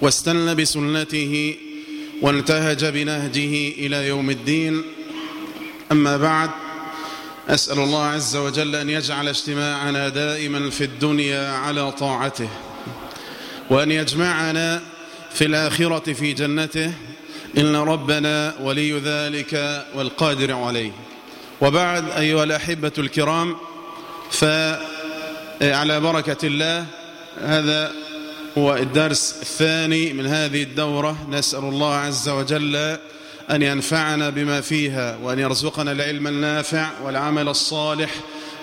واستنى بسنته وانتهج بنهجه إلى يوم الدين. أما بعد أسأل الله عز وجل أن يجعل اجتماعنا دائما في الدنيا على طاعته وأن يجمعنا في الآخرة في جنته. إن ربنا ولي ذلك والقادر عليه. وبعد أيها الأحبة الكرام فعلى بركة الله هذا هو الدرس الثاني من هذه الدورة. نسأل الله عز وجل أن ينفعنا بما فيها وأن يرزقنا العلم النافع والعمل الصالح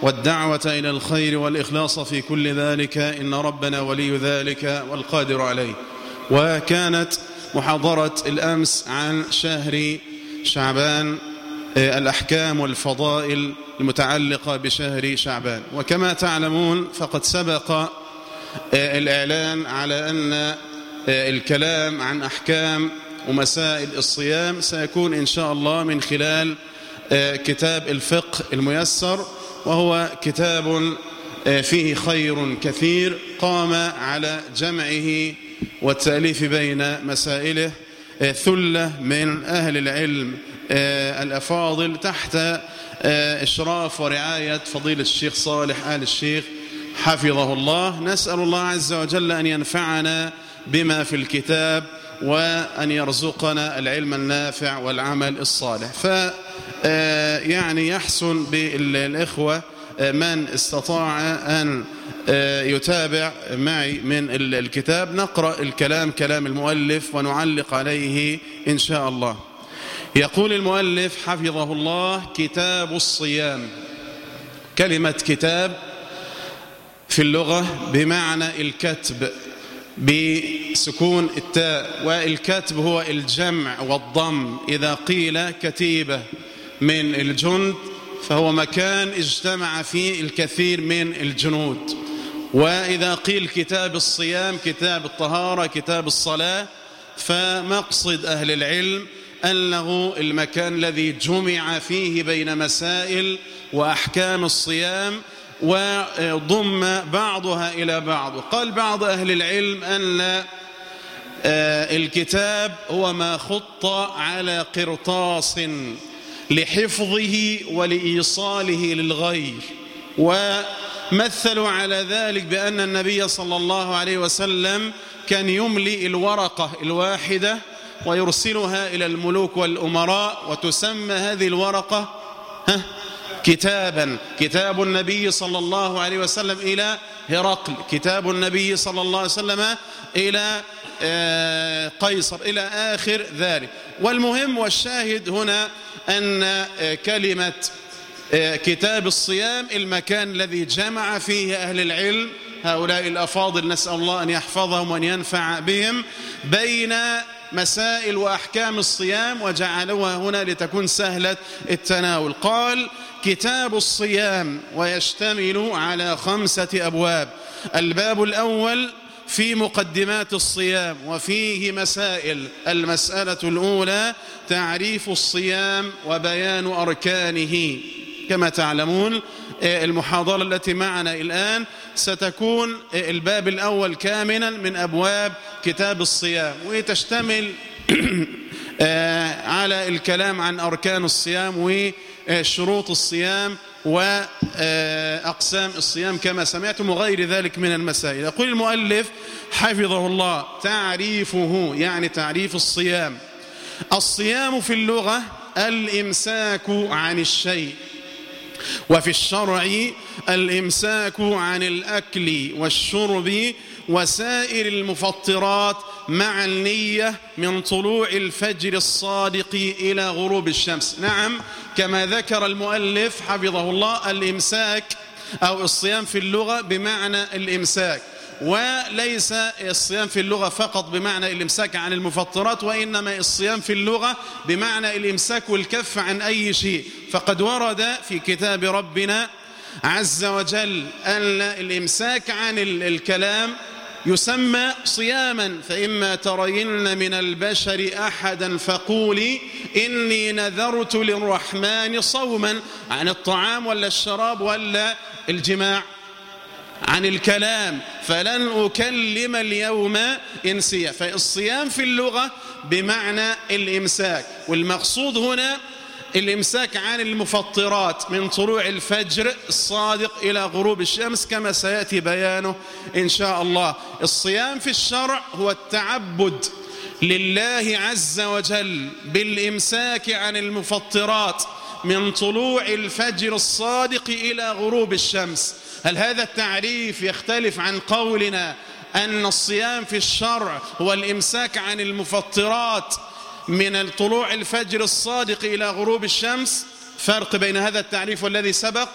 والدعوة إلى الخير والإخلاص في كل ذلك. إن ربنا ولي ذلك والقادر عليه. وكانت محاضرة الأمس عن شهر شعبان الأحكام والفضائل المتعلقة بشهر شعبان. وكما تعلمون فقد سبق الإعلان على أن الكلام عن أحكام ومسائل الصيام سيكون إن شاء الله من خلال كتاب الفقه الميسر وهو كتاب فيه خير كثير قام على جمعه والتأليف بين مسائله ثلة من أهل العلم الأفاضل تحت إشراف ورعاية فضيلة الشيخ صالح آل الشيخ حفظه الله. نسأل الله عز وجل أن ينفعنا بما في الكتاب وأن يرزقنا العلم النافع والعمل الصالح. ف يعني يحسن بالإخوة من استطاع أن يتابع معي من الكتاب. نقرأ الكلام كلام المؤلف ونعلق عليه إن شاء الله. يقول المؤلف حفظه الله كتاب الصيام. كلمة كتاب في اللغة بمعنى الكتب بسكون التاء والكتب هو الجمع والضم. إذا قيل كتيبة من الجند فهو مكان اجتمع فيه الكثير من الجنود. وإذا قيل كتاب الصيام كتاب الطهارة كتاب الصلاة فمقصد أهل العلم أنه المكان الذي جمع فيه بين مسائل وأحكام الصيام وضم بعضها إلى بعض. قال بعض أهل العلم أن الكتاب هو ما خط على قرطاس لحفظه ولإيصاله للغير. ومثلوا على ذلك بأن النبي صلى الله عليه وسلم كان يملي الورقة الواحدة ويرسلها إلى الملوك والأمراء وتسمى هذه الورقة كتابا كتاب النبي صلى الله عليه وسلم إلى هرقل كتاب النبي صلى الله عليه وسلم إلى قيصر إلى آخر ذلك. والمهم والشاهد هنا أن كلمة كتاب الصيام المكان الذي جمع فيه أهل العلم هؤلاء الأفاضل نسأل الله أن يحفظهم وأن ينفع بهم بين مسائل وأحكام الصيام وجعلوها هنا لتكون سهلة التناول. قال كتاب الصيام ويشتمل على خمسة أبواب. الباب الأول في مقدمات الصيام وفيه مسائل. المسألة الأولى تعريف الصيام وبيان أركانه. كما تعلمون المحاضرة التي معنا الآن ستكون الباب الأول كاملا من أبواب كتاب الصيام وتشتمل على الكلام عن أركان الصيام وشروط الصيام وأقسام الصيام كما سمعتم وغير ذلك من المسائل. يقول المؤلف حفظه الله تعريفه يعني تعريف الصيام. الصيام في اللغة الإمساك عن الشيء. وفي الشرع الإمساك عن الأكل والشرب وسائر المفطرات مع النية من طلوع الفجر الصادق إلى غروب الشمس. نعم كما ذكر المؤلف حفظه الله الإمساك أو الصيام في اللغة بمعنى الإمساك. وليس الصيام في اللغة فقط بمعنى الإمساك عن المفطرات وإنما الصيام في اللغة بمعنى الإمساك والكف عن أي شيء. فقد ورد في كتاب ربنا عز وجل أن الإمساك عن الكلام يسمى صياما. فإما ترين من البشر أحدا فقولي إني نذرت للرحمن صوما عن الطعام ولا الشراب ولا الجماع. عن الكلام فلن أكلم اليوم إنسيا. فالصيام في اللغة بمعنى الإمساك والمقصود هنا الإمساك عن المفطرات من طلوع الفجر الصادق إلى غروب الشمس كما سيأتي بيانه إن شاء الله. الصيام في الشرع هو التعبد لله عز وجل بالإمساك عن المفطرات. من طلوع الفجر الصادق إلى غروب الشمس. هل هذا التعريف يختلف عن قولنا أن الصيام في الشرع هو الإمساك عن المفطرات من طلوع الفجر الصادق إلى غروب الشمس؟ فرق بين هذا التعريف والذي سبق؟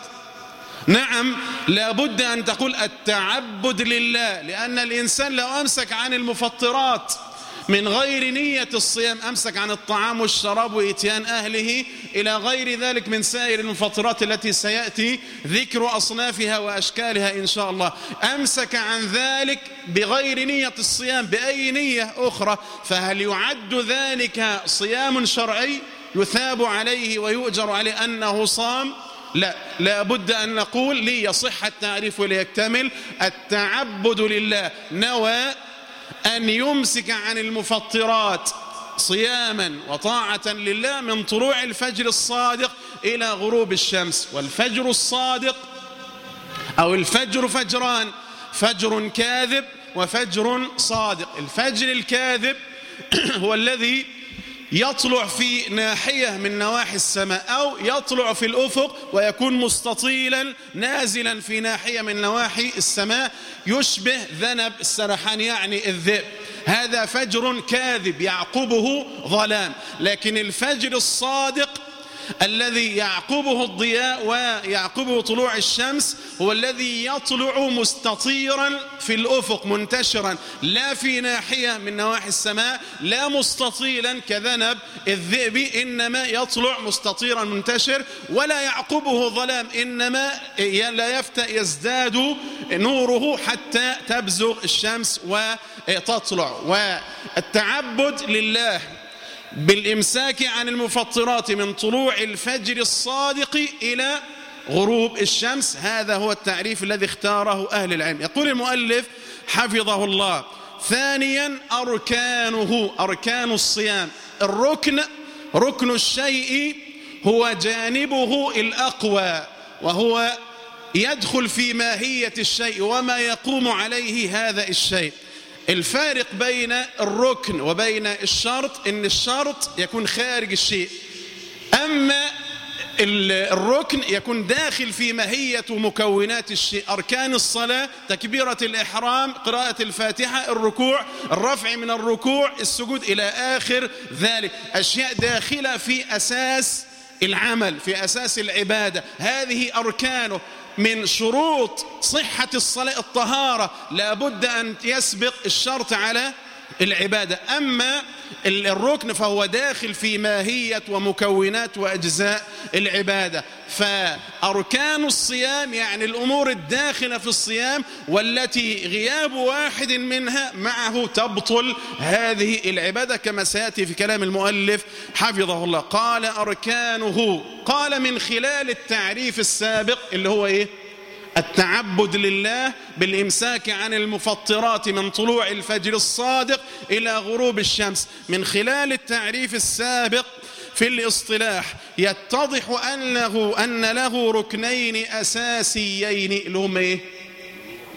نعم لابد أن تقول التعبد لله لأن الإنسان لو أمسك عن المفطرات من غير نية الصيام. أمسك عن الطعام والشراب وإتيان أهله إلى غير ذلك من سائر المفطرات التي سيأتي ذكر أصنافها وأشكالها إن شاء الله. أمسك عن ذلك بغير نية الصيام بأي نية أخرى. فهل يعد ذلك صيام شرعي يثاب عليه ويؤجر عليه أنه صام؟ لا. لا بد أن نقول ليصح التعريف وليكتمل. التعبد لله نوى أن يمسك عن المفطرات صياما وطاعة لله من طلوع الفجر الصادق إلى غروب الشمس. والفجر الصادق أو الفجر فجران فجر كاذب وفجر صادق. الفجر الكاذب هو الذي يطلع في ناحية من نواحي السماء أو يطلع في الأفق ويكون مستطيلا نازلا في ناحية من نواحي السماء يشبه ذنب السرحان يعني الذئب. هذا فجر كاذب يعقبه ظلام. لكن الفجر الصادق الذي يعقبه الضياء ويعقبه طلوع الشمس هو الذي يطلع مستطيرا في الأفق منتشرا لا في ناحية من نواحي السماء لا مستطيلا كذنب الذئب إنما يطلع مستطيرا منتشر ولا يعقبه ظلام إنما لا يفتأ يزداد نوره حتى تبزغ الشمس وتطلع. والتعبد لله بالإمساك عن المفطرات من طلوع الفجر الصادق إلى غروب الشمس. هذا هو التعريف الذي اختاره أهل العلم. يقول المؤلف حفظه الله ثانيا أركانه أركان الصيام. الركن ركن الشيء هو جانبه الأقوى وهو يدخل في ماهية الشيء وما يقوم عليه هذا الشيء. الفارق بين الركن وبين الشرط إن الشرط يكون خارج الشيء. أما الركن يكون داخل في ماهية مكونات الشيء. أركان الصلاة تكبيرة الإحرام قراءة الفاتحة الركوع الرفع من الركوع السجود إلى آخر ذلك. أشياء داخلة في أساس العمل في أساس العبادة. هذه أركانه. من شروط صحة الصلاة الطهارة. لابد أن يسبق الشرط على العبادة. أما الركن فهو داخل في ماهية ومكونات وأجزاء العبادة. فأركان الصيام يعني الأمور الداخلة في الصيام والتي غياب واحد منها معه تبطل هذه العبادة كما سيأتي في كلام المؤلف حفظه الله. قال أركانه قال من خلال التعريف السابق اللي هو إيه؟ التعبد لله بالإمساك عن المفطرات من طلوع الفجر الصادق إلى غروب الشمس من خلال التعريف السابق في الاصطلاح يتضح أنه أن له ركنين أساسيين اللي إيه؟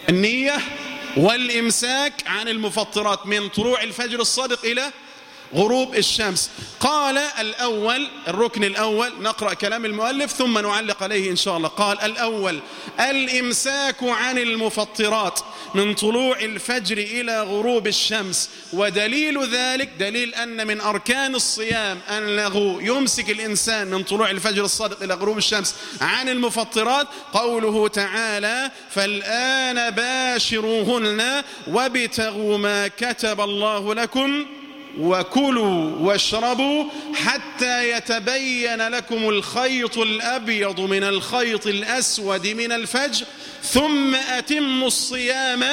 النية والإمساك عن المفطرات من طلوع الفجر الصادق إلى غروب الشمس. قال الأول الركن الأول نقرأ كلام المؤلف ثم نعلق عليه إن شاء الله. قال الأول الإمساك عن المفطرات من طلوع الفجر إلى غروب الشمس. ودليل ذلك دليل أن من أركان الصيام أنه يمسك الإنسان من طلوع الفجر الصادق إلى غروب الشمس عن المفطرات. قوله تعالى فالآن باشروهن وابتغوا ما كتب الله لكم وكلوا واشربوا حتى يتبين لكم الخيط الأبيض من الخيط الأسود من الفجر ثم أتموا الصيام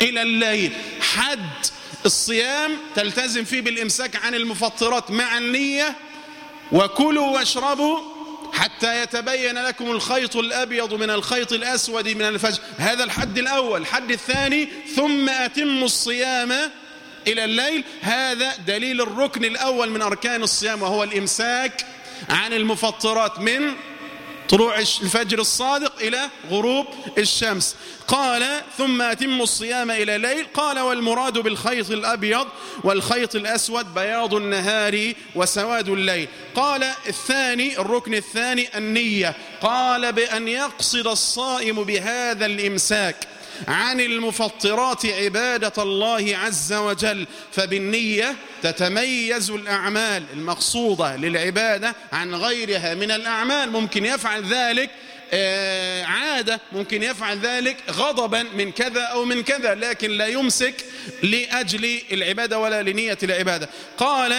إلى الليل. حد الصيام تلتزم فيه بالإمساك عن المفطرات مع النية. وكلوا واشربوا حتى يتبين لكم الخيط الأبيض من الخيط الأسود من الفجر. هذا الحد الأول. الحد الثاني ثم أتموا الصيام إلى الليل. هذا دليل الركن الأول من أركان الصيام وهو الإمساك عن المفطرات من طلوع الفجر الصادق إلى غروب الشمس. قال ثم أتم الصيام إلى الليل. قال والمراد بالخيط الأبيض والخيط الأسود بياض النهار وسواد الليل. قال الثاني الركن الثاني النية. قال بأن يقصد الصائم بهذا الإمساك. عن المفطرات عبادة الله عز وجل فبالنية تتميز الأعمال المقصودة للعبادة عن غيرها من الأعمال. ممكن يفعل ذلك آه، عادة ممكن يفعل ذلك غضبا من كذا أو من كذا لكن لا يمسك لأجل العبادة ولا لنية العبادة. قال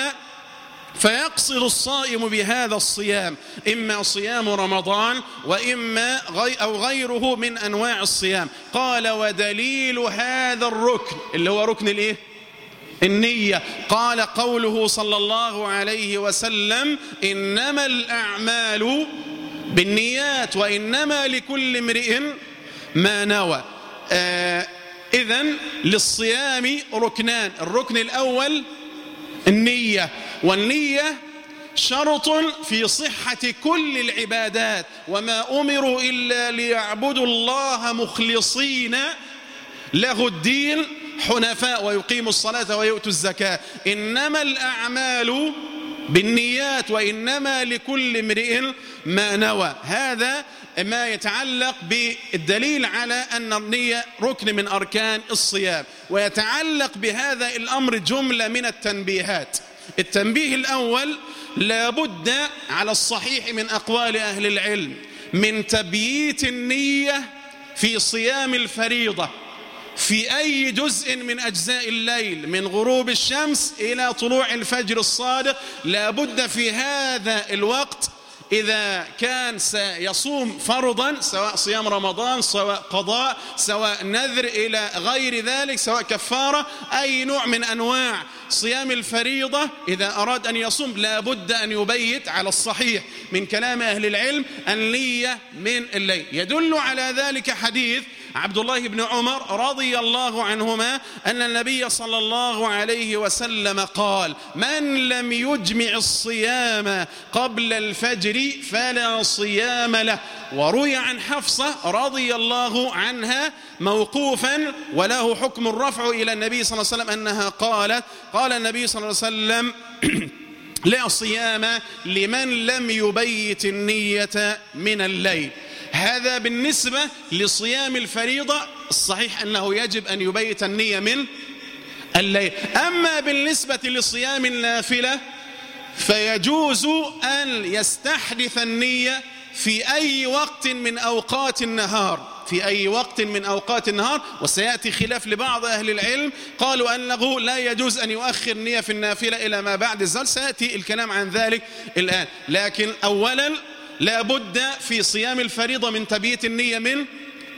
فيقصد الصائم بهذا الصيام إما صيام رمضان وإما غي أو غيره من أنواع الصيام. قال ودليل هذا الركن اللي هو ركن الإيه؟ النية. قال قوله صلى الله عليه وسلم إنما الأعمال بالنيات وإنما لكل امرئ ما نوى. آه إذن للصيام ركنان. الركن الأول النية والنية شرط في صحة كل العبادات وما أمروا إلا ليعبدوا الله مخلصين له الدين حنفاء ويقيموا الصلاة ويؤتوا الزكاة. إنما الأعمال بالنيات وإنما لكل امرئ ما نوى. هذا ما يتعلق بالدليل على أن النية ركن من أركان الصيام ويتعلق بهذا الأمر جملة من التنبيهات. التنبيه الأول لابد على الصحيح من أقوال أهل العلم من تبييت النية في صيام الفريضة في أي جزء من أجزاء الليل من غروب الشمس إلى طلوع الفجر الصادق لابد في هذا الوقت إذا كان سيصوم فرضا سواء صيام رمضان سواء قضاء سواء نذر إلى غير ذلك سواء كفارة أي نوع من أنواع صيام الفريضة إذا أراد أن يصوم لابد أن يبيت على الصحيح من كلام أهل العلم النية من الليل. يدل على ذلك حديث عبد الله بن عمر رضي الله عنهما أن النبي صلى الله عليه وسلم قال من لم يجمع الصيام قبل الفجر فلا صيام له. وروي عن حفصة رضي الله عنها موقوفا وله حكم الرفع إلى النبي صلى الله عليه وسلم أنها قالت قال النبي صلى الله عليه وسلم لا صيام لمن لم يبيت النية من الليل. هذا بالنسبة لصيام الفريضة الصحيح أنه يجب أن يبيت النية من الليل. أما بالنسبة لصيام النافلة فيجوز أن يستحدث النية في أي وقت من أوقات النهار. في أي وقت من أوقات النهار وسيأتي خلاف لبعض أهل العلم. قالوا أنه لا يجوز أن يؤخر نية في النافلة إلى ما بعد الزل. سيأتي الكلام عن ذلك الآن. لكن أولا لا بد في صيام الفريضة من تبييت النية من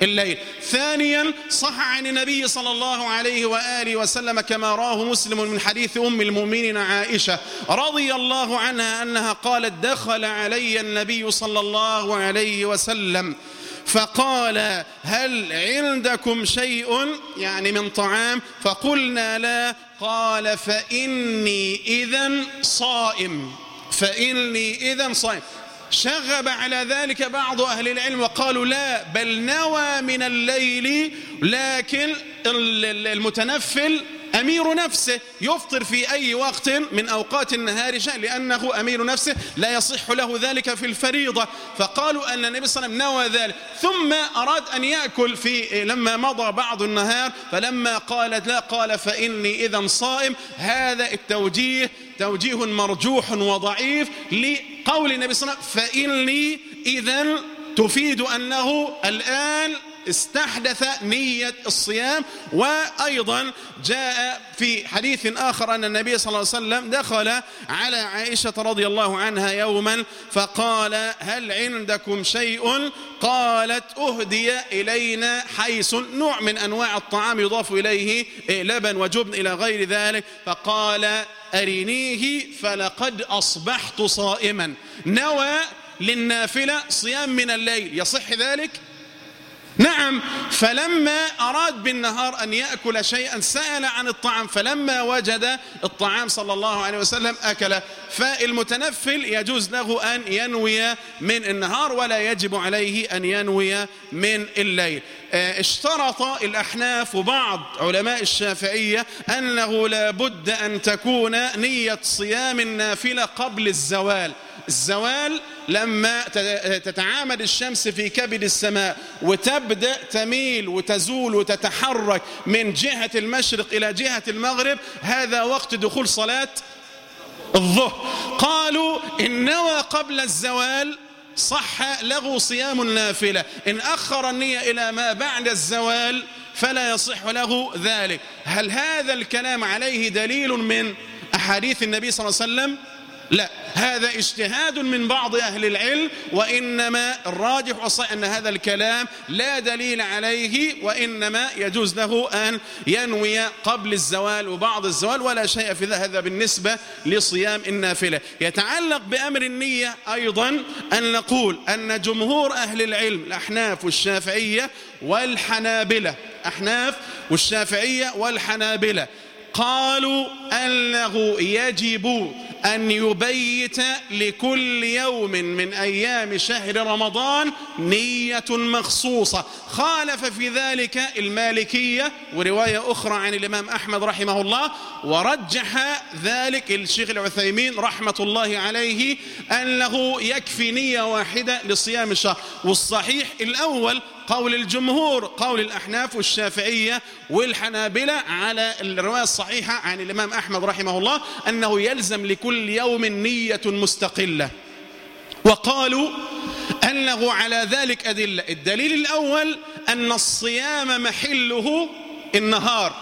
الليل. ثانيا صح عن النبي صلى الله عليه وآله وسلم كما راه مسلم من حديث أم المؤمنين عائشة رضي الله عنها أنها قالت دخل علي النبي صلى الله عليه وسلم فقال هل عندكم شيء يعني من طعام؟ فقلنا لا. قال فإني إذا صائم. فإني إذا صائم. شغب على ذلك بعض أهل العلم وقالوا لا بل نوى من الليل لكن المتنفل أمير نفسه يفطر في أي وقت من أوقات النهار شاء لأنه أمير نفسه لا يصح له ذلك في الفريضة. فقالوا أن النبي صلى الله عليه وسلم نوى ذلك. ثم أراد أن يأكل في لما مضى بعض النهار فلما قالت لا قال فإني إذا صائم. هذا التوجيه توجيه مرجوح وضعيف لقول النبي صلى الله عليه وسلم فإني إذا تفيد أنه الآن استحدث نية الصيام وأيضا جاء في حديث آخر أن النبي صلى الله عليه وسلم دخل على عائشة رضي الله عنها يوما فقال هل عندكم شيء؟ قالت أهدي إلينا حيث نوع من أنواع الطعام يضاف إليه لبن وجبن إلى غير ذلك. فقال أرنيه فلقد أصبحت صائما. نوى للنافلة صيام من الليل يصح ذلك؟ نعم فلما أراد بالنهار أن يأكل شيئا سأل عن الطعام فلما وجد الطعام صلى الله عليه وسلم أكله فالمتنفل يجوز له أن ينوي من النهار ولا يجب عليه أن ينوي من الليل. آه، اشترط الأحناف وبعض علماء الشافعية أنه لا بد أن تكون نية صيام النافلة قبل الزوال. الزوال لما تتعامد الشمس في كبد السماء وتبدأ تميل وتزول وتتحرك من جهة المشرق إلى جهة المغرب هذا وقت دخول صلاة الظهر. قالوا إن نوى قبل الزوال صح له صيام النافلة إن أخر النية إلى ما بعد الزوال فلا يصح له ذلك. هل هذا الكلام عليه دليل من أحاديث النبي صلى الله عليه وسلم؟ لا هذا اجتهاد من بعض أهل العلم وإنما الراجح والصحيح أن هذا الكلام لا دليل عليه وإنما يجوز له أن ينوي قبل الزوال وبعض الزوال ولا شيء في هذا بالنسبة لصيام النافلة. يتعلق بأمر النية أيضا أن نقول أن جمهور أهل العلم الأحناف والشافعية والحنابلة أحناف والشافعية والحنابلة قالوا أنه يجب أن يبيت لكل يوم من أيام شهر رمضان نية مخصوصة. خالف في ذلك المالكية ورواية أخرى عن الإمام أحمد رحمه الله ورجح ذلك الشيخ العثيمين رحمة الله عليه أنه يكفي نية واحدة لصيام الشهر. والصحيح الأول قول الجمهور قول الأحناف والشافعية والحنابلة على الرواية الصحيحة عن الإمام أحمد رحمه الله أنه يلزم لكل يوم نية مستقلة. وقالوا أنه على ذلك أدلة. الدليل الأول أن الصيام محله النهار.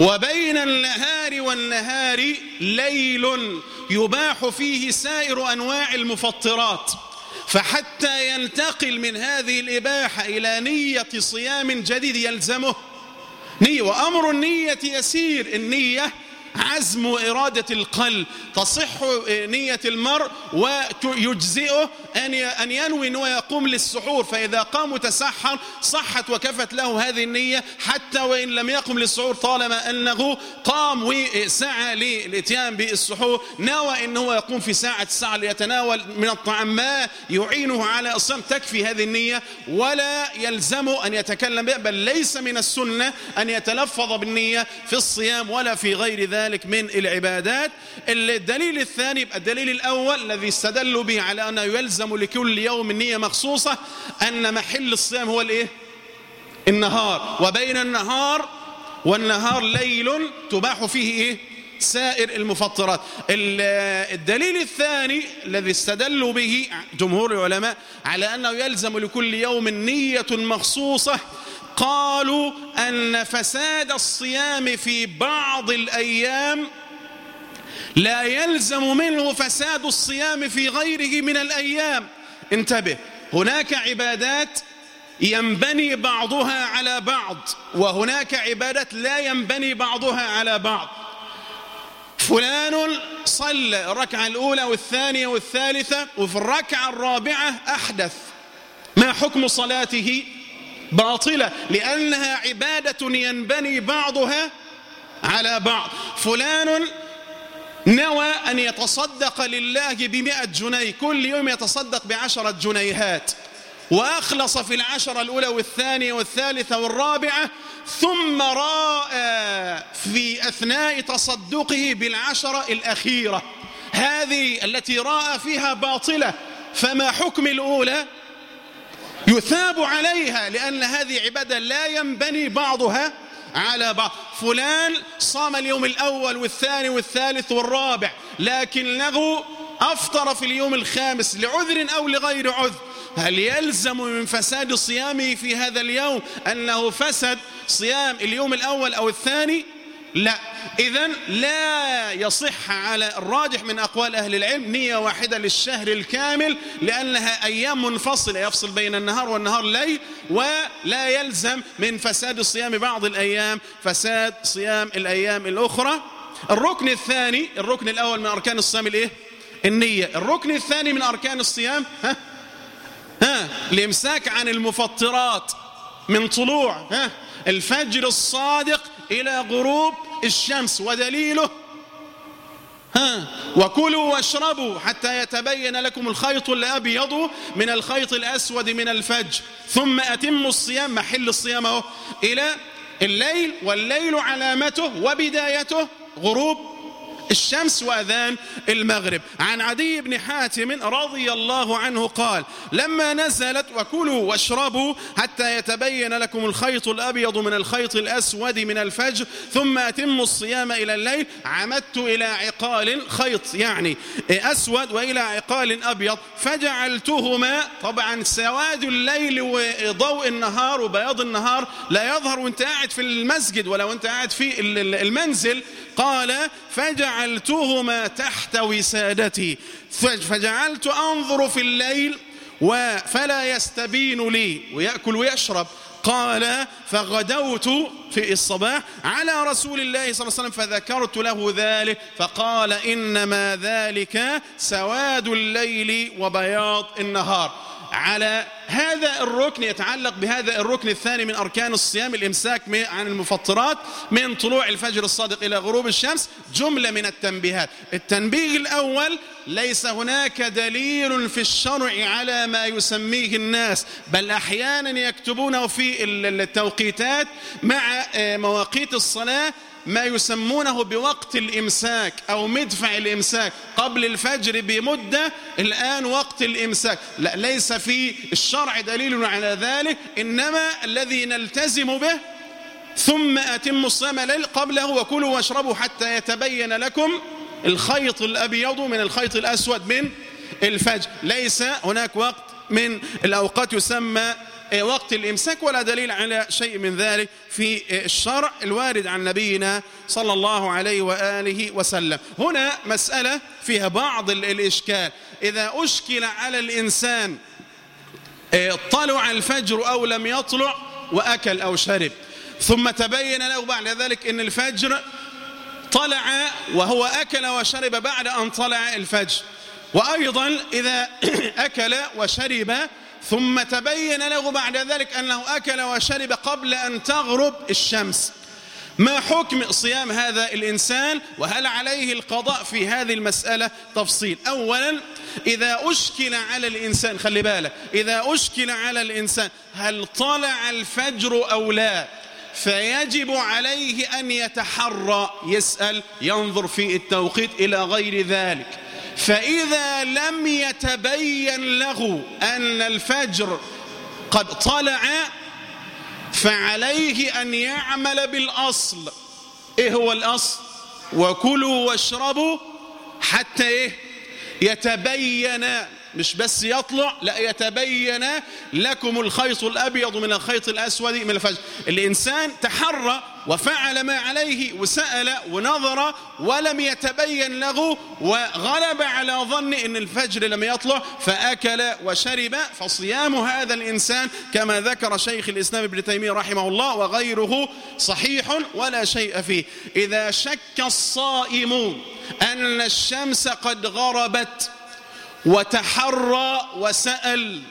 وبين النهار والنهار ليل يباح فيه سائر أنواع المفطرات. فحتى ينتقل من هذه الإباحة إلى نية صيام جديد يلزمه. نية وأمر النية يسير. النية عزم وإرادة القلب تصح نية المرء ويجزئه أن ينوي أنه يقوم للسحور. فإذا قام متسحر صحت وكفت له هذه النية حتى وإن لم يقم للسحور طالما أنه قام وسعى للإتيان بالسحور نوى أنه يقوم في ساعة الساعة ليتناول من الطعام ما يعينه على الصيام. تكفي هذه النية ولا يلزم أن يتكلم بها بل ليس من السنة أن يتلفظ بالنية في الصيام ولا في غير ذلك. ذلك من العبادات الدليل الثاني يبقى الدليل الأول الذي استدلوا به على أنه يلزم لكل يوم نية مخصوصة أن محل الصيام هو الإيه؟ النهار وبين النهار والنهار ليل تباح فيه إيه؟ سائر المفطرات الدليل الثاني الذي استدلوا به جمهور العلماء على أنه يلزم لكل يوم نية مخصوصة قالوا أن فساد الصيام في بعض الأيام لا يلزم منه فساد الصيام في غيره من الأيام. انتبه هناك عبادات ينبني بعضها على بعض وهناك عبادات لا ينبني بعضها على بعض. فلان صلى الركعة الأولى والثانية والثالثة وفي الركعة الرابعة أحدث. ما حكم صلاته؟ باطلة لأنها عبادة ينبني بعضها على بعض. فلان نوى أن يتصدق لله بمئة جنيه كل يوم يتصدق بعشرة جنيهات. وأخلص في العشرة الأولى والثانية والثالثة والرابعة ثم رأى في أثناء تصدقه بالعشرة الأخيرة. هذه التي رأى فيها باطلة فما حكم الأولى؟ يثاب عليها لأن هذه عبادة لا ينبني بعضها على بعض. فلان صام اليوم الأول والثاني والثالث والرابع لكنه أفطر في اليوم الخامس لعذر أو لغير عذر. هل يلزم من فساد صيامه في هذا اليوم أنه فسد صيام اليوم الأول أو الثاني؟ لا. إذا لا يصح على الراجح من أقوال أهل العلم نية واحدة للشهر الكامل لأنها أيام منفصلة يفصل بين النهار والنهار ليل ولا يلزم من فساد صيام بعض الأيام فساد صيام الأيام الأخرى. الركن الثاني الركن الأول من أركان الصيام الإيه؟ النية. الركن الثاني من أركان الصيام ها؟ ها؟ الإمساك عن المفطرات من طلوع ها؟ الفجر الصادق إلى غروب الشمس ودليله. ها وكلوا واشربوا حتى يتبين لكم الخيط الأبيض من الخيط الأسود من الفجر. ثم أتموا الصيام. محل الصيام أهو. إلى الليل والليل علامته وبدايته غروب الشمس وأذان المغرب. عن عدي بن حاتم رضي الله عنه قال لما نزلت وكلوا واشربوا حتى يتبين لكم الخيط الأبيض من الخيط الأسود من الفجر ثم أتموا الصيام إلى الليل. عمدت إلى عقال خيط يعني أسود وإلى عقال أبيض. فجعلتهما طبعا سواد الليل وضوء النهار وبياض النهار. لا يظهر وانت قاعد في المسجد ولا وانت قاعد في المنزل. قال فجعلتهما تحت وسادتي. فجعلت أنظر في الليل فلا يستبين لي. ويأكل ويشرب. قال فغدوت في الصباح على رسول الله صلى الله عليه وسلم فذكرت له ذلك. فقال إنما ذلك سواد الليل وبياض النهار. على هذا الركن يتعلق بهذا الركن الثاني من أركان الصيام الإمساك عن المفطرات من طلوع الفجر الصادق إلى غروب الشمس جملة من التنبيهات. التنبيه الأول ليس هناك دليل في الشرع على ما يسميه الناس بل أحيانا يكتبونه في التوقيتات مع آه، مواقيت الصلاة ما يسمونه بوقت الإمساك أو مدفع الإمساك. قبل الفجر بمدة الآن وقت الإمساك. لا ليس في الشرع دليل على ذلك إنما الذي نلتزم به ثم أتم الصيام ليل قبله وكلوا واشربوا حتى يتبين لكم الخيط الأبيض من الخيط الأسود من الفجر. ليس هناك وقت من الأوقات يسمى وقت الإمساك ولا دليل على شيء من ذلك في الشرع الوارد عن نبينا صلى الله عليه وآله وسلم. هنا مسألة فيها بعض الإشكال. إذا أشكل على الإنسان إيه، طلع الفجر أو لم يطلع وأكل أو شرب ثم تبين له بعد ذلك أن الفجر طلع وهو أكل وشرب بعد أن طلع الفجر. وأيضا إذا أكل وشرب ثم تبين له بعد ذلك أنه أكل وشرب قبل أن تغرب الشمس. ما حكم صيام هذا الإنسان؟ وهل عليه القضاء في هذه المسألة؟ تفصيل. أولا إذا أشكل على الإنسان خلي بالك إذا أشكل على الإنسان هل طلع الفجر أو لا؟ فيجب عليه أن يتحرى يسأل ينظر في التوقيت إلى غير ذلك. فإذا لم يتبين له أن الفجر قد طلع فعليه أن يعمل بالأصل. إيه هو الأصل؟ وكلوا واشربوا حتى إيه؟ يتبين مش بس يطلع لا يتبين لكم الخيط الأبيض من الخيط الأسود من الفجر. الإنسان تحرى وفعل ما عليه وسأل ونظر ولم يتبين له وغلب على ظن أن الفجر لم يطلع فأكل وشرب فصيام هذا الإنسان كما ذكر شيخ الإسلام ابن تيمية رحمه الله وغيره صحيح ولا شيء فيه. إذا شك الصائم أن الشمس قد غربت وتحرى وسأل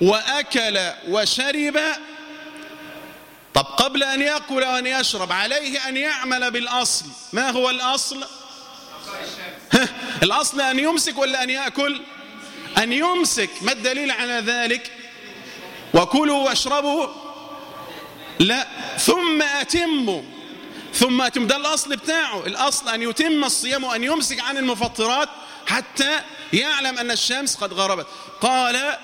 وأكل وشرب طب قبل أن يأكل وأن يشرب عليه أن يعمل بالأصل. ما هو الأصل؟ الأصل أن يمسك ولا أن يأكل؟ أن يمسك. ما الدليل على ذلك؟ وكلوا واشربوا. لا. ثم أتموا. ثم أتم ده الأصل بتاعه. الأصل أن يتم الصيام وأن يمسك عن المفطرات حتى يعلم أن الشمس قد غربت. قال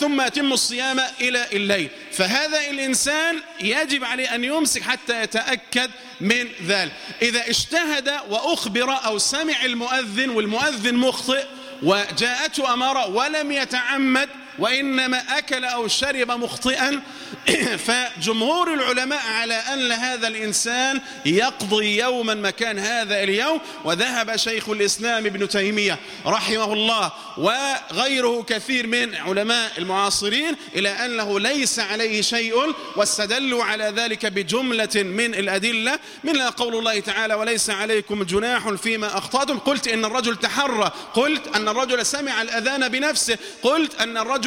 ثم يتم الصيام إلى الليل. فهذا الإنسان يجب عليه أن يمسك حتى يتأكد من ذلك. إذا اجتهد وأخبر أو سمع المؤذن والمؤذن مخطئ وجاءته أمارة ولم يتعمد وإنما أكل أو شرب مخطئا. فجمهور العلماء على أن هذا الإنسان يقضي يوما مكان هذا اليوم. وذهب شيخ الإسلام ابن تيمية رحمه الله وغيره كثير من علماء المعاصرين إلى أنه ليس عليه شيء واستدلوا على ذلك بجملة من الأدلة. منها قول الله تعالى وليس عليكم جناح فيما أخطأتم. قلت إن الرجل تحرى. قلت أن الرجل سمع الأذان بنفسه. قلت أن الرجل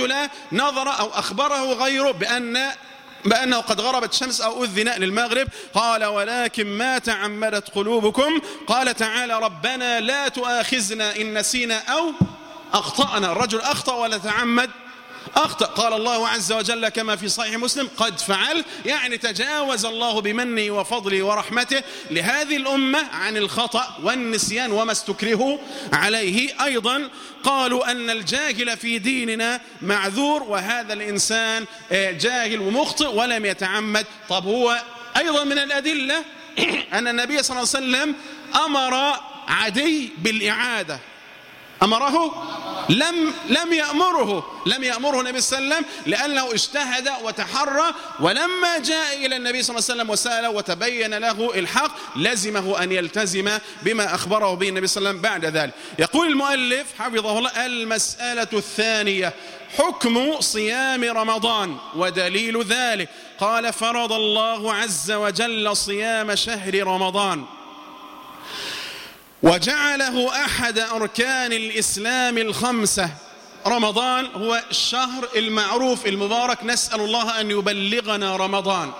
نظر أو أخبره غيره بأن بأنه قد غربت الشمس أو أذن للمغرب. قال ولكن ما تعمدت قلوبكم؟ قال تعالى ربنا لا تؤاخذنا إن نسينا أو أخطأنا. الرجل أخطأ ولا تعمد؟ أخطأ. قال الله عز وجل كما في صحيح مسلم قد فعل يعني تجاوز الله بمنه وفضله ورحمته لهذه الأمة عن الخطأ والنسيان وما استكرهوا عليه. أيضا قالوا أن الجاهل في ديننا معذور وهذا الإنسان آه، جاهل ومخطئ ولم يتعمد. طب هو أيضا من الأدلة أن النبي صلى الله عليه وسلم أمر عدي بالإعادة. أمره؟ لم لم يأمره. لم يأمره النبي صلى الله عليه وسلم لأنه اجتهد وتحرى ولما جاء إلى النبي صلى الله عليه وسلم وسأله وتبين له الحق لزمه أن يلتزم بما أخبره به النبي صلى الله عليه وسلم بعد ذلك. يقول المؤلف حفظه الله المسألة الثانية حكم صيام رمضان ودليل ذلك. قال فرض الله عز وجل صيام شهر رمضان. وجعله أحد أركان الإسلام الخمسة. رمضان هو الشهر المعروف المبارك. نسأل الله أن يبلغنا رمضان.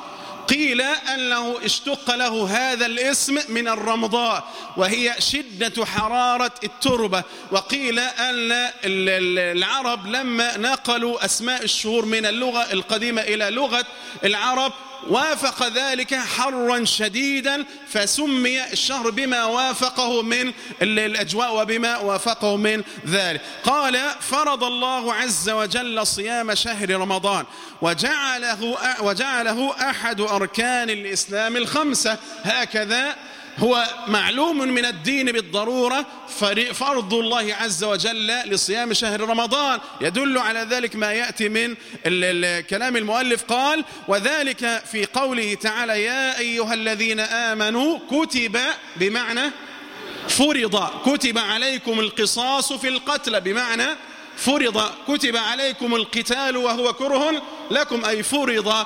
قيل أنه اشتق له هذا الاسم من الرمضاء وهي شدة حرارة التربة. وقيل أن العرب لما نقلوا أسماء الشهور من اللغة القديمة إلى لغة العرب وافق ذلك حرا شديدا فسمي الشهر بما وافقه من الأجواء وبما وافقه من ذلك. قال فرض الله عز وجل صيام شهر رمضان وجعله, وجعله أحد أركان الإسلام الخمسة. هكذا هو معلوم من الدين بالضرورة فرض الله عز وجل لصيام شهر رمضان. يدل على ذلك ما يأتي من كلام المؤلف قال وذلك في قوله تعالى يا أيها الذين آمنوا كتب بمعنى فرض كتب عليكم القصاص في القتل بمعنى فرض كتب عليكم القتال وهو كره لكم أي فرض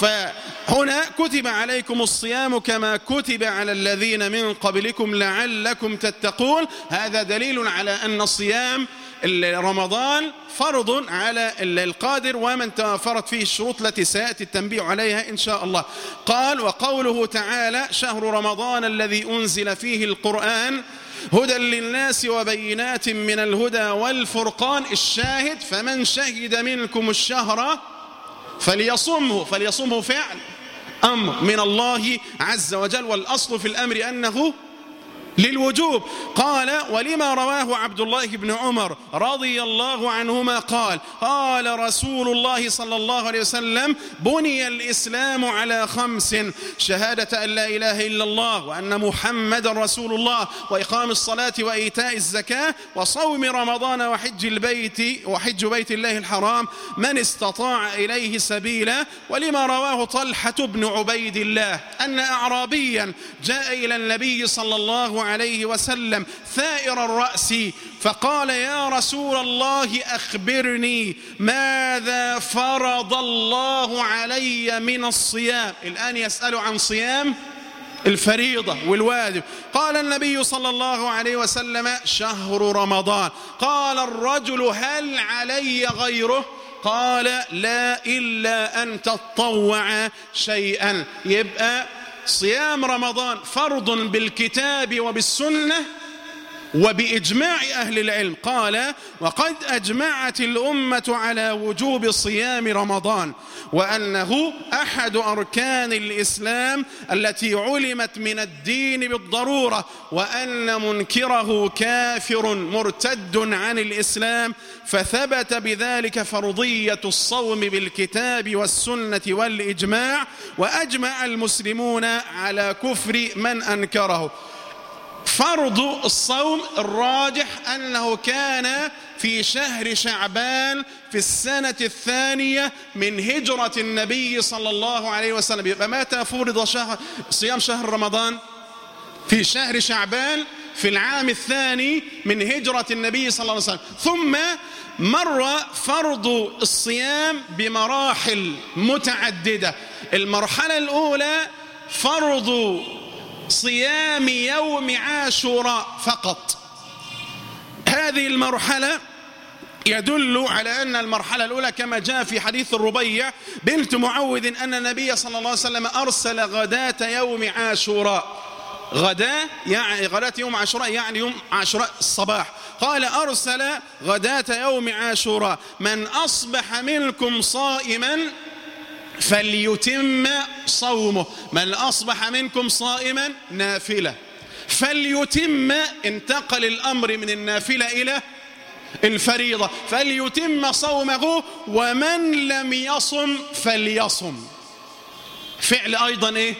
فهنا كتب عليكم الصيام كما كتب على الذين من قبلكم لعلكم تتقون. هذا دليل على أن الصيام رمضان فرض على القادر ومن توفرت فيه الشروط التي سيأتي التنبيه عليها إن شاء الله. قال وقوله تعالى شهر رمضان الذي أنزل فيه القرآن هدى للناس وبينات من الهدى والفرقان الشاهد. فمن شهد منكم الشهر فليصمه فليصمه فعل أمر من الله عز وجل والأصل في الأمر أنه للوجوب. قال ولما رواه عبد الله بن عمر رضي الله عنهما قال قال رسول الله صلى الله عليه وسلم بني الإسلام على خمس شهادة أن لا إله إلا الله وأن محمد رسول الله وإقام الصلاة وإيتاء الزكاة وصوم رمضان وحج البيت وحج بيت الله الحرام من استطاع إليه سبيلا. ولما رواه طلحة بن عبيد الله أن أعرابيا جاء إلى النبي صلى الله عليه عليه وسلم ثائر الرأس فقال يا رسول الله أخبرني ماذا فرض الله علي من الصيام. الآن يسأل عن صيام الفريضة والواجب. قال النبي صلى الله عليه وسلم شهر رمضان. قال الرجل هل علي غيره؟ قال لا إلا أن تطوع شيئا. يبقى صيام رمضان فرض بالكتاب وبالسنة وبإجماع أهل العلم. قال وقد أجمعت الأمة على وجوب صيام رمضان وأنه أحد أركان الإسلام التي علمت من الدين بالضرورة وأن منكره كافر مرتد عن الإسلام فثبت بذلك فرضية الصوم بالكتاب والسنة والإجماع وأجمع المسلمون على كفر من أنكره. فرض الصوم الراجح أنه كان في شهر شعبان في السنة الثانية من هجرة النبي صلى الله عليه وسلم. يبقى متى فرض شهر صيام شهر رمضان؟ في شهر شعبان في العام الثاني من هجرة النبي صلى الله عليه وسلم. ثم مر فرض الصيام بمراحل متعددة. المرحلة الأولى فرض صيام يوم عاشوراء فقط. هذه المرحلة يدل على أن المرحلة الأولى كما جاء في حديث الربيع بنت معوذ أن النبي صلى الله عليه وسلم أرسل غداة يوم عاشوراء. غداة يعني غداة يوم عاشوراء يعني يوم عاشوراء الصباح. قال أرسل غداة يوم عاشوراء. من أصبح منكم صائما فليتم صومه. من أصبح منكم صائما نافلة. فليتم انتقل الأمر من النافلة إلى الفريضة. فليتم صومه ومن لم يصم فليصم. فعل أيضا إيه؟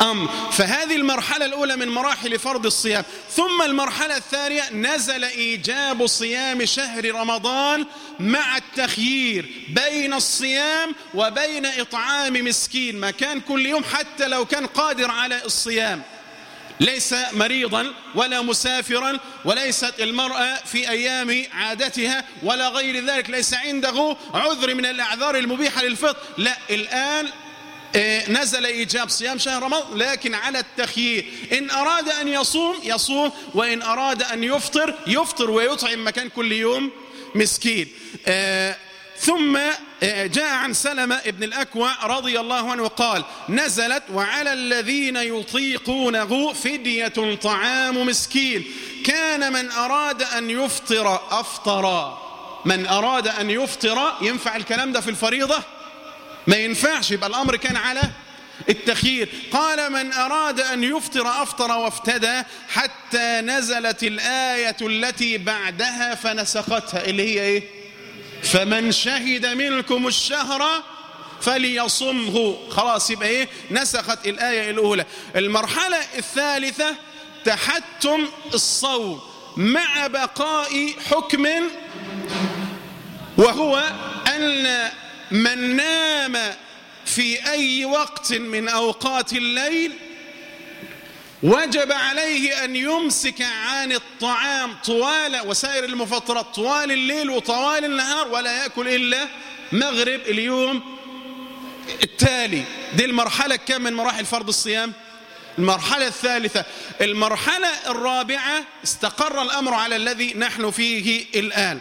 أمر فهذه المرحلة الأولى من مراحل فرض الصيام ثم المرحلة الثانية نزل إيجاب صيام شهر رمضان مع التخيير بين الصيام وبين إطعام مسكين ما كان كل يوم حتى لو كان قادر على الصيام. ليس مريضا ولا مسافرا وليست المرأة في أيام عادتها ولا غير ذلك ليس عنده عذر من الأعذار المبيحة للفطر. لا الآن نزل إيجاب صيام شهر رمضان لكن على التخيير. إن أراد أن يصوم يصوم وإن أراد أن يفطر يفطر ويطعم مكان كل يوم مسكين. إيه، ثم إيه، جاء عن سلمة ابن الأكوع رضي الله عنه قال نزلت وعلى الذين يطيقونه فدية طعام مسكين. كان من أراد أن يفطر أفطر. من أراد أن يفطر ينفع الكلام ده في الفريضة؟ ما ينفعش. يبقى الأمر كان على التخيير. قال من أراد أن يفطر أفطر وافتدى حتى نزلت الآية التي بعدها فنسختها اللي هي إيه؟ فمن شهد منكم الشهر فليصمه. خلاص يبقى إيه؟ نسخت الآية الأولى. المرحلة الثالثة تحتم الصوم مع بقاء حكم وهو أن من نام في أي وقت من أوقات الليل وجب عليه أن يمسك عن الطعام طوال وسائر المفطرات طوال الليل وطوال النهار ولا يأكل إلا مغرب اليوم التالي. دي المرحلة كم من مراحل فرض الصيام؟ المرحلة الثالثة. المرحلة الرابعة استقر الأمر على الذي نحن فيه الآن.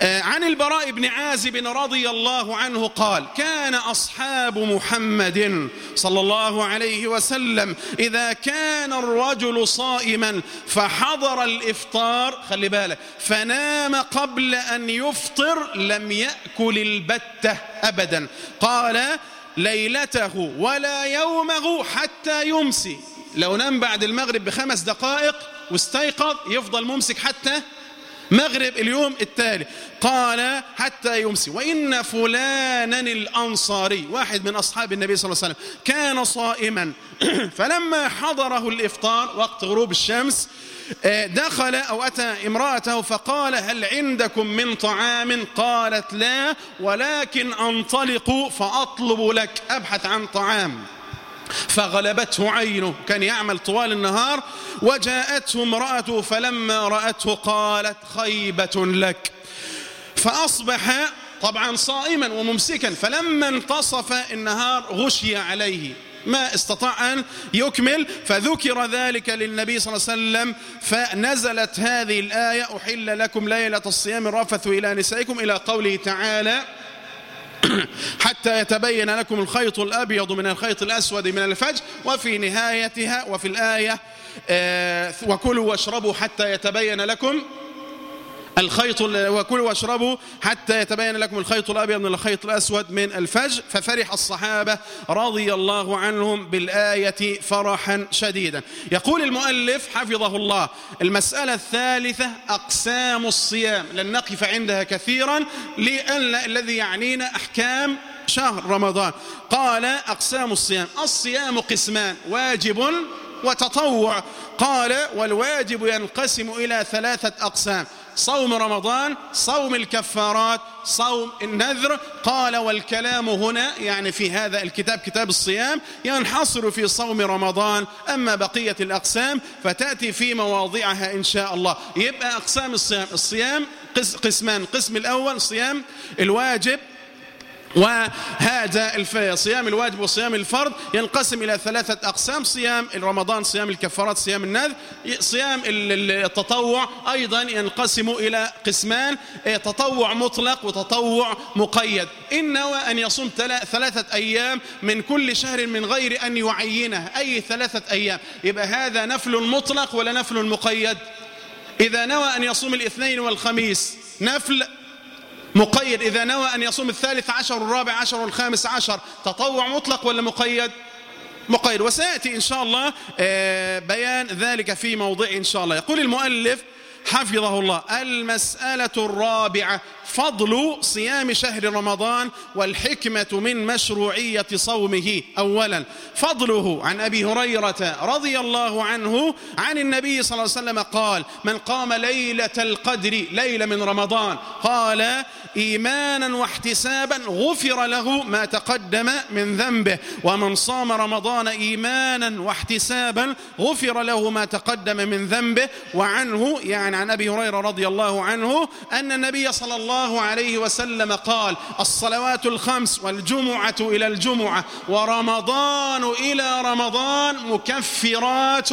آه، عن البراء بن عازب رضي الله عنه قال كان أصحاب محمد صلى الله عليه وسلم إذا كان الرجل صائما فحضر الإفطار خلي بالك فنام قبل أن يفطر لم يأكل البتة أبدا. قال ليلته ولا يومه حتى يمسي. لو نام بعد المغرب بخمس دقائق واستيقظ يفضل ممسك حتى مغرب اليوم التالي. قال حتى يمسي وإن فلانا الأنصاري واحد من أصحاب النبي صلى الله عليه وسلم كان صائما. فلما حضره الإفطار وقت غروب الشمس آه، دخل أو أتى امرأته فقال هل عندكم من طعام؟ قالت لا ولكن أنطلق فأطلب لك أبحث عن طعام. فغلبته عينه كان يعمل طوال النهار. وجاءته امرأته فلما رأته قالت خيبة لك. فأصبح طبعا صائما وممسكا. فلما انتصف النهار غشي عليه. ما استطاع أن يكمل. فذكر ذلك للنبي صلى الله عليه وسلم. فنزلت هذه الآية أحل لكم ليلة الصيام الرفث إلى نسائكم إلى قوله تعالى حتى يتبين لكم الخيط الأبيض من الخيط الأسود من الفجر وفي نهايتها وفي الآية آه، وكلوا واشربوا حتى يتبين لكم الخيط وكلوا واشربوا حتى يتبين لكم الخيط الأبيض من الخيط الأسود من الفجر. ففرح الصحابة رضي الله عنهم بالآية فرحا شديدا. يقول المؤلف حفظه الله المسألة الثالثة أقسام الصيام. لن نقف عندها كثيرا لأن الذي يعنينا أحكام شهر رمضان. قال أقسام الصيام الصيام قسمان واجب وتطوع. قال والواجب ينقسم إلى ثلاثة أقسام. صوم رمضان صوم الكفارات صوم النذر. قال والكلام هنا يعني في هذا الكتاب كتاب الصيام ينحصر في صوم رمضان. أما بقية الأقسام فتأتي في مواضعها إن شاء الله. يبقى أقسام الصيام الصيام قسمان. القسم الأول صيام الواجب وهذا صيام الواجب وصيام الفرض ينقسم إلى ثلاثة أقسام صيام رمضان صيام الكفارات صيام النذر. صيام التطوع أيضا ينقسم إلى قسمان إيه، تطوع مطلق وتطوع مقيد. إن نوى أن يصوم ثلاثة أيام من كل شهر من غير أن يعينه. أي ثلاثة أيام؟ يبقى هذا نفل مطلق ولا نفل مقيد؟ إذا نوى أن يصوم الاثنين والخميس نفل مقيد. إذا نوى أن يصوم الثالث عشر والرابع عشر والخامس عشر تطوع مطلق ولا مقيد؟ مقيد. وسيأتي إن شاء الله آه، بيان ذلك في موضع إن شاء الله. يقول المؤلف حفظه الله المسألة الرابعة فضل صيام شهر رمضان والحكمة من مشروعية صومه. أولا فضله عن أبي هريرة رضي الله عنه عن النبي صلى الله عليه وسلم قال من قام ليلة القدر ليلة من رمضان. قال إيمانا واحتسابا غفر له ما تقدم من ذنبه. ومن صام رمضان إيمانا واحتسابا غفر له ما تقدم من ذنبه. وعنه يعني عن أبي هريرة رضي الله عنه أن النبي صلى الله عليه وسلم قال الصلوات الخمس والجمعة إلى الجمعة ورمضان إلى رمضان مكفرات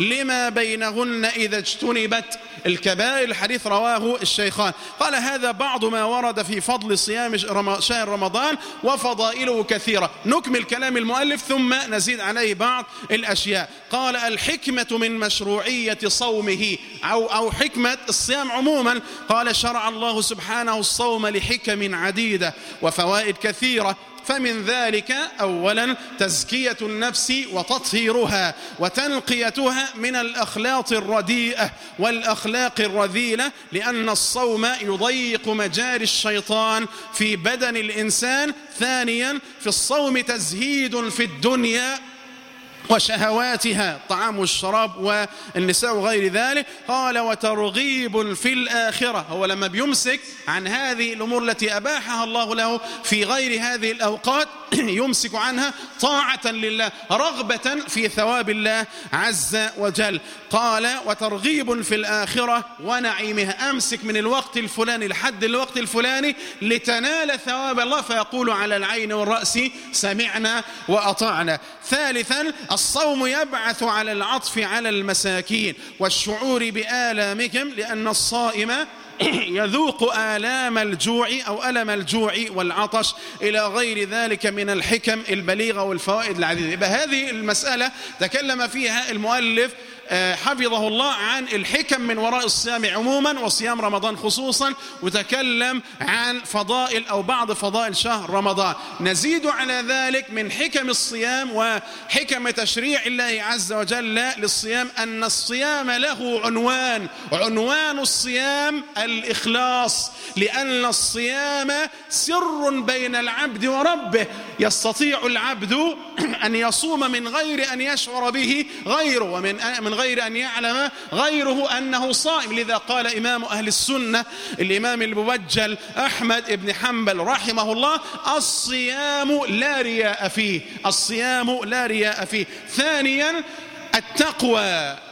لما بينهن إذا اجتنبت الكبائر. الحديث رواه الشيخان. قال هذا بعض ما ورد في فضل صيام شهر رمضان وفضائله كثيرة. نكمل كلام المؤلف ثم نزيد عليه بعض الأشياء. قال الحكمة من مشروعية صومه أو, أو حكمة الصيام عموما. قال شرع الله سبحانه الصوم لحكم عديدة وفوائد كثيرة. فمن ذلك أولا تزكية النفس وتطهيرها وتنقيتها من الأخلاط الرديئة والأخلاق الرذيلة لأن الصوم يضيق مجاري الشيطان في بدن الإنسان. ثانيا في الصوم تزهيد في الدنيا وشهواتها الطعام والشراب والنساء وغير ذلك. قال وترغيب في الآخرة. هو لما بيمسك عن هذه الأمور التي أباحها الله له في غير هذه الأوقات يمسك عنها طاعة لله رغبة في ثواب الله عز وجل. قال وترغيب في الآخرة. ونعيمها. أمسك من الوقت الفلاني لحد الوقت الفلاني لتنال ثواب الله. فيقول على العين والرأس سمعنا وأطعنا. ثالثا الصوم يبعث على العطف على المساكين والشعور بآلامهم لأن الصائم يذوق آلام الجوع أو ألم الجوع والعطش إلى غير ذلك من الحكم البليغة والفوائد العديدة يبقى هذه المسألة تكلم فيها المؤلف حفظه الله عن الحكم من وراء الصيام عموما وصيام رمضان خصوصا وتكلم عن فضائل أو بعض فضائل شهر رمضان. نزيد على ذلك من حكم الصيام وحكم تشريع الله عز وجل للصيام أن الصيام له عنوان عنوان الصيام الإخلاص لأن الصيام سر بين العبد وربه. يستطيع العبد أن يصوم من غير أن يشعر به غيره ومن من غير أن يعلم غيره أنه صائم. لذا قال إمام أهل السنة الإمام المبجل أحمد بن حنبل رحمه الله الصيام لا رياء فيه الصيام لا رياء فيه. ثانيا التقوى.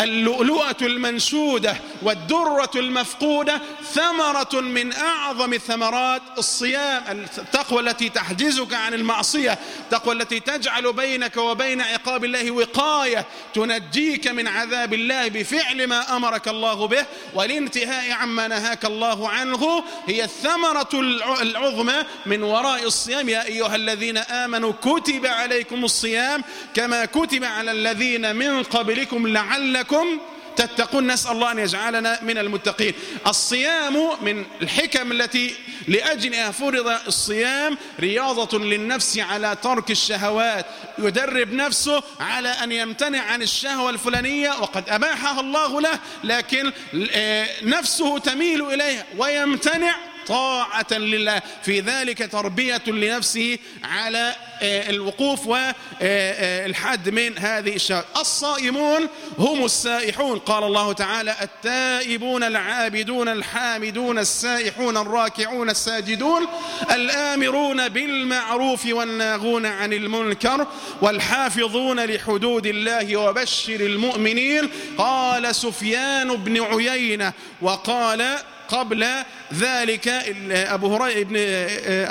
اللؤلؤة المنشودة والدرة المفقودة ثمرة من أعظم ثمرات الصيام التقوى التي تحجزك عن المعصية التقوى التي تجعل بينك وبين عقاب الله وقاية تنجيك من عذاب الله بفعل ما أمرك الله به والانتهاء عما نهاك الله عنه هي الثمرة العظمى من وراء الصيام. يا أيها الذين آمنوا كتب عليكم الصيام كما كتب على الذين من قبلكم لعلكم لعلكم تتقون نسأل الله أن يجعلنا من المتقين. الصيام من الحكم التي لأجلها فرض الصيام رياضة للنفس على ترك الشهوات. يدرب نفسه على أن يمتنع عن الشهوة الفلانية وقد أباحها الله له لكن آه، نفسه تميل إليها ويمتنع طاعة لله. في ذلك تربية لنفسه على آه، الوقوف والحد من هذه الشهادة الصائمون هم السائحون. قال الله تعالى التائبون العابدون الحامدون السائحون الراكعون الساجدون الآمرون بالمعروف والناغون عن المنكر والحافظون لحدود الله وبشر المؤمنين. قال سفيان بن عيينة وقال قبل ذلك أبو هريرة, ابن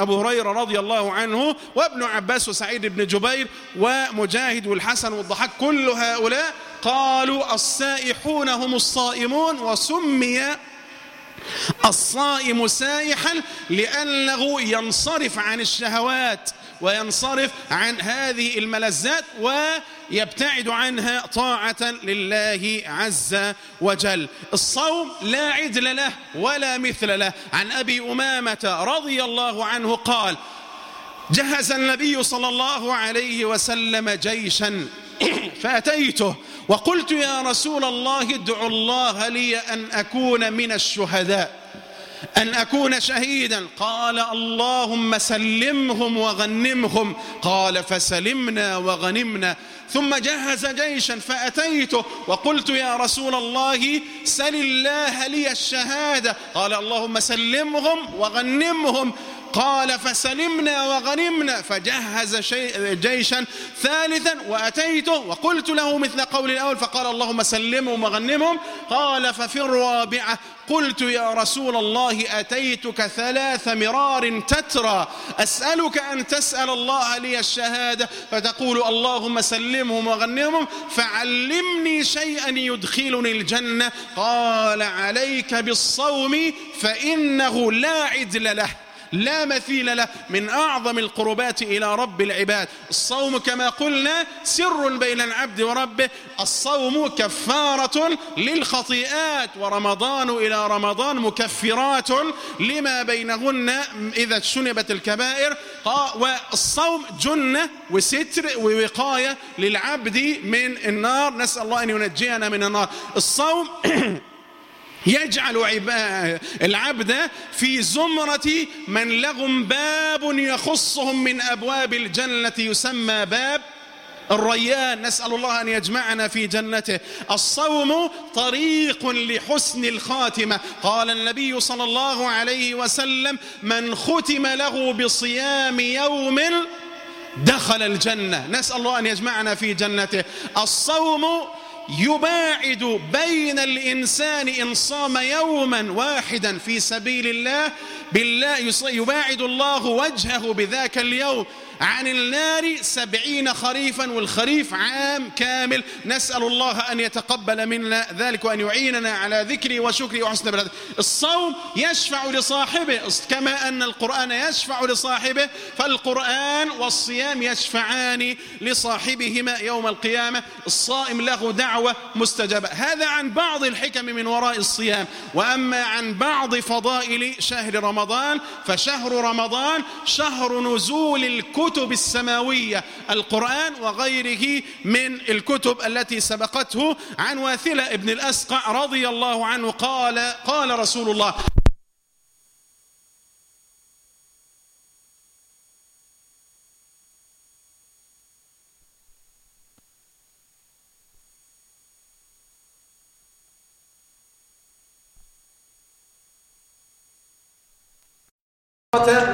أبو هريرة رضي الله عنه وابن عباس وسعيد بن جبير ومجاهد والحسن والضحك كل هؤلاء قالوا السائحون هم الصائمون وسمي الصائم سائحا لأنه ينصرف عن الشهوات. وينصرف عن هذه الملذات ويبتعد عنها طاعة لله عز وجل. الصوم لا عدل له ولا مثل له. عن أبي أمامة رضي الله عنه قال جهز النبي صلى الله عليه وسلم جيشا فأتيته وقلت يا رسول الله ادعو الله لي أن أكون من الشهداء. أن أكون شهيدا. قال اللهم سلمهم وغنمهم. قال فسلمنا وغنمنا. ثم جهز جيشا فأتيته وقلت يا رسول الله سل الله لي الشهادة. قال اللهم سلمهم وغنمهم. قال فسلمنا وغنمنا فجهز جيشا ثالثا وأتيته وقلت له مثل قول الأول فقال اللهم سلمهم وغنمهم. قال ففي الرابعة قلت يا رسول الله أتيتك ثلاث مرار تترى. أسألك أن تسأل الله لي الشهادة. فتقول اللهم سلمهم وغنمهم. فعلمني شيئا يدخلني الجنة. قال عليك بالصوم فإنه لا عدل له. لا مثيل له من أعظم القربات إلى رب العباد. الصوم كما قلنا سر بين العبد وربه. الصوم كفارة للخطيئات ورمضان إلى رمضان مكفرات لما بينهن إذا اجتنبت الكبائر. والصوم جنة وستر ووقاية للعبد من النار. نسأل الله أن ينجينا من النار. الصوم يجعل العبد في زمرة من لهم باب يخصهم من أبواب الجنة يسمى باب الريان. نسأل الله أن يجمعنا في جنته. الصوم طريق لحسن الخاتمة. قال النبي صلى الله عليه وسلم من ختم له بصيام يوم دخل الجنة. نسأل الله أن يجمعنا في جنته. الصوم يباعد بين الإنسان إن صام يوما واحدا في سبيل الله بالله يباعد الله وجهه بذاك اليوم. عن النار سبعين خريفا والخريف عام كامل. نسأل الله أن يتقبل منا ذلك وأن يعيننا على ذكري وشكري وحسن بلاد الصوم يشفع لصاحبه. كما أن القرآن يشفع لصاحبه فالقرآن والصيام يشفعان لصاحبهما يوم القيامة. الصائم له دعوة مستجابة. هذا عن بعض الحكم من وراء الصيام. وأما عن بعض فضائل شهر رمضان فشهر رمضان شهر نزول الكتب الكتب السماوية القرآن وغيره من الكتب التي سبقته. عن واثلة ابن الأسقع رضي الله عنه قال قال رسول الله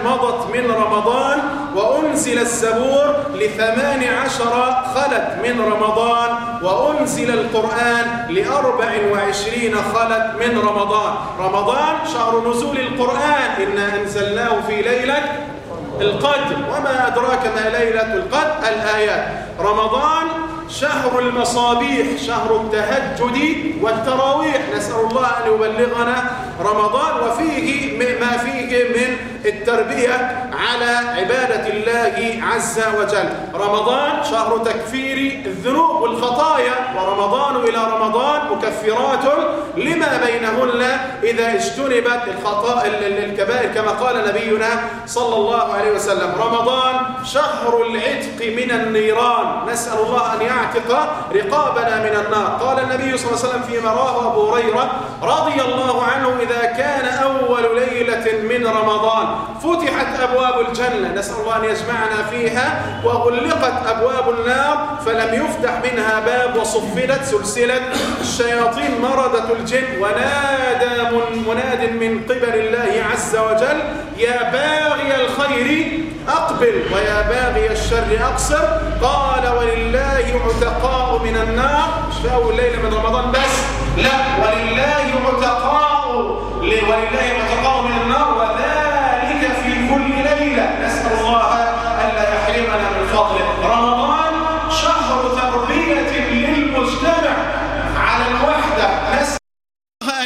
مضت من رمضان وأنزل الزبور لثمان عشر خلت من رمضان وأنزل القرآن لأربع وعشرين خلت من رمضان. رمضان شهر نزول القرآن. إنا أنزلناه في ليلة القدر. وما أدراك ما ليلة القدر؟ الآيات. رمضان شهر المصابيح شهر التهجد والتراويح. نسأل الله أن يبلغنا رمضان وفيه ما فيه من التربية على عبادة الله عز وجل. رمضان شهر تكفير الذنوب والخطايا ورمضان إلى رمضان مكفرات لما بينهن إذا اجتنبت الخطاء الكبائر كما قال نبينا صلى الله عليه وسلم. رمضان شهر العتق من النيران. نسأل الله أن يعلم نعتق رقابنا من النار. قال النبي صلى الله عليه وسلم فيما رواه أبو هريرة رضي الله عنه إذا كان أول ليلة من رمضان فتحت أبواب الجنة. نسأل الله أن يجمعنا فيها. وغلقت أبواب النار فلم يفتح منها باب وصفلت سلسلة. الشياطين مردة الجن. ونادى مناد من قبل الله عز وجل يا باغي الخير أقبل. ويا باغي الشر أقصر. قال ولله عتقاء من النار. مش في أول ليلة من رمضان بس؟ لا. ولله عتقاء ولله عتقاء من النار. وذلك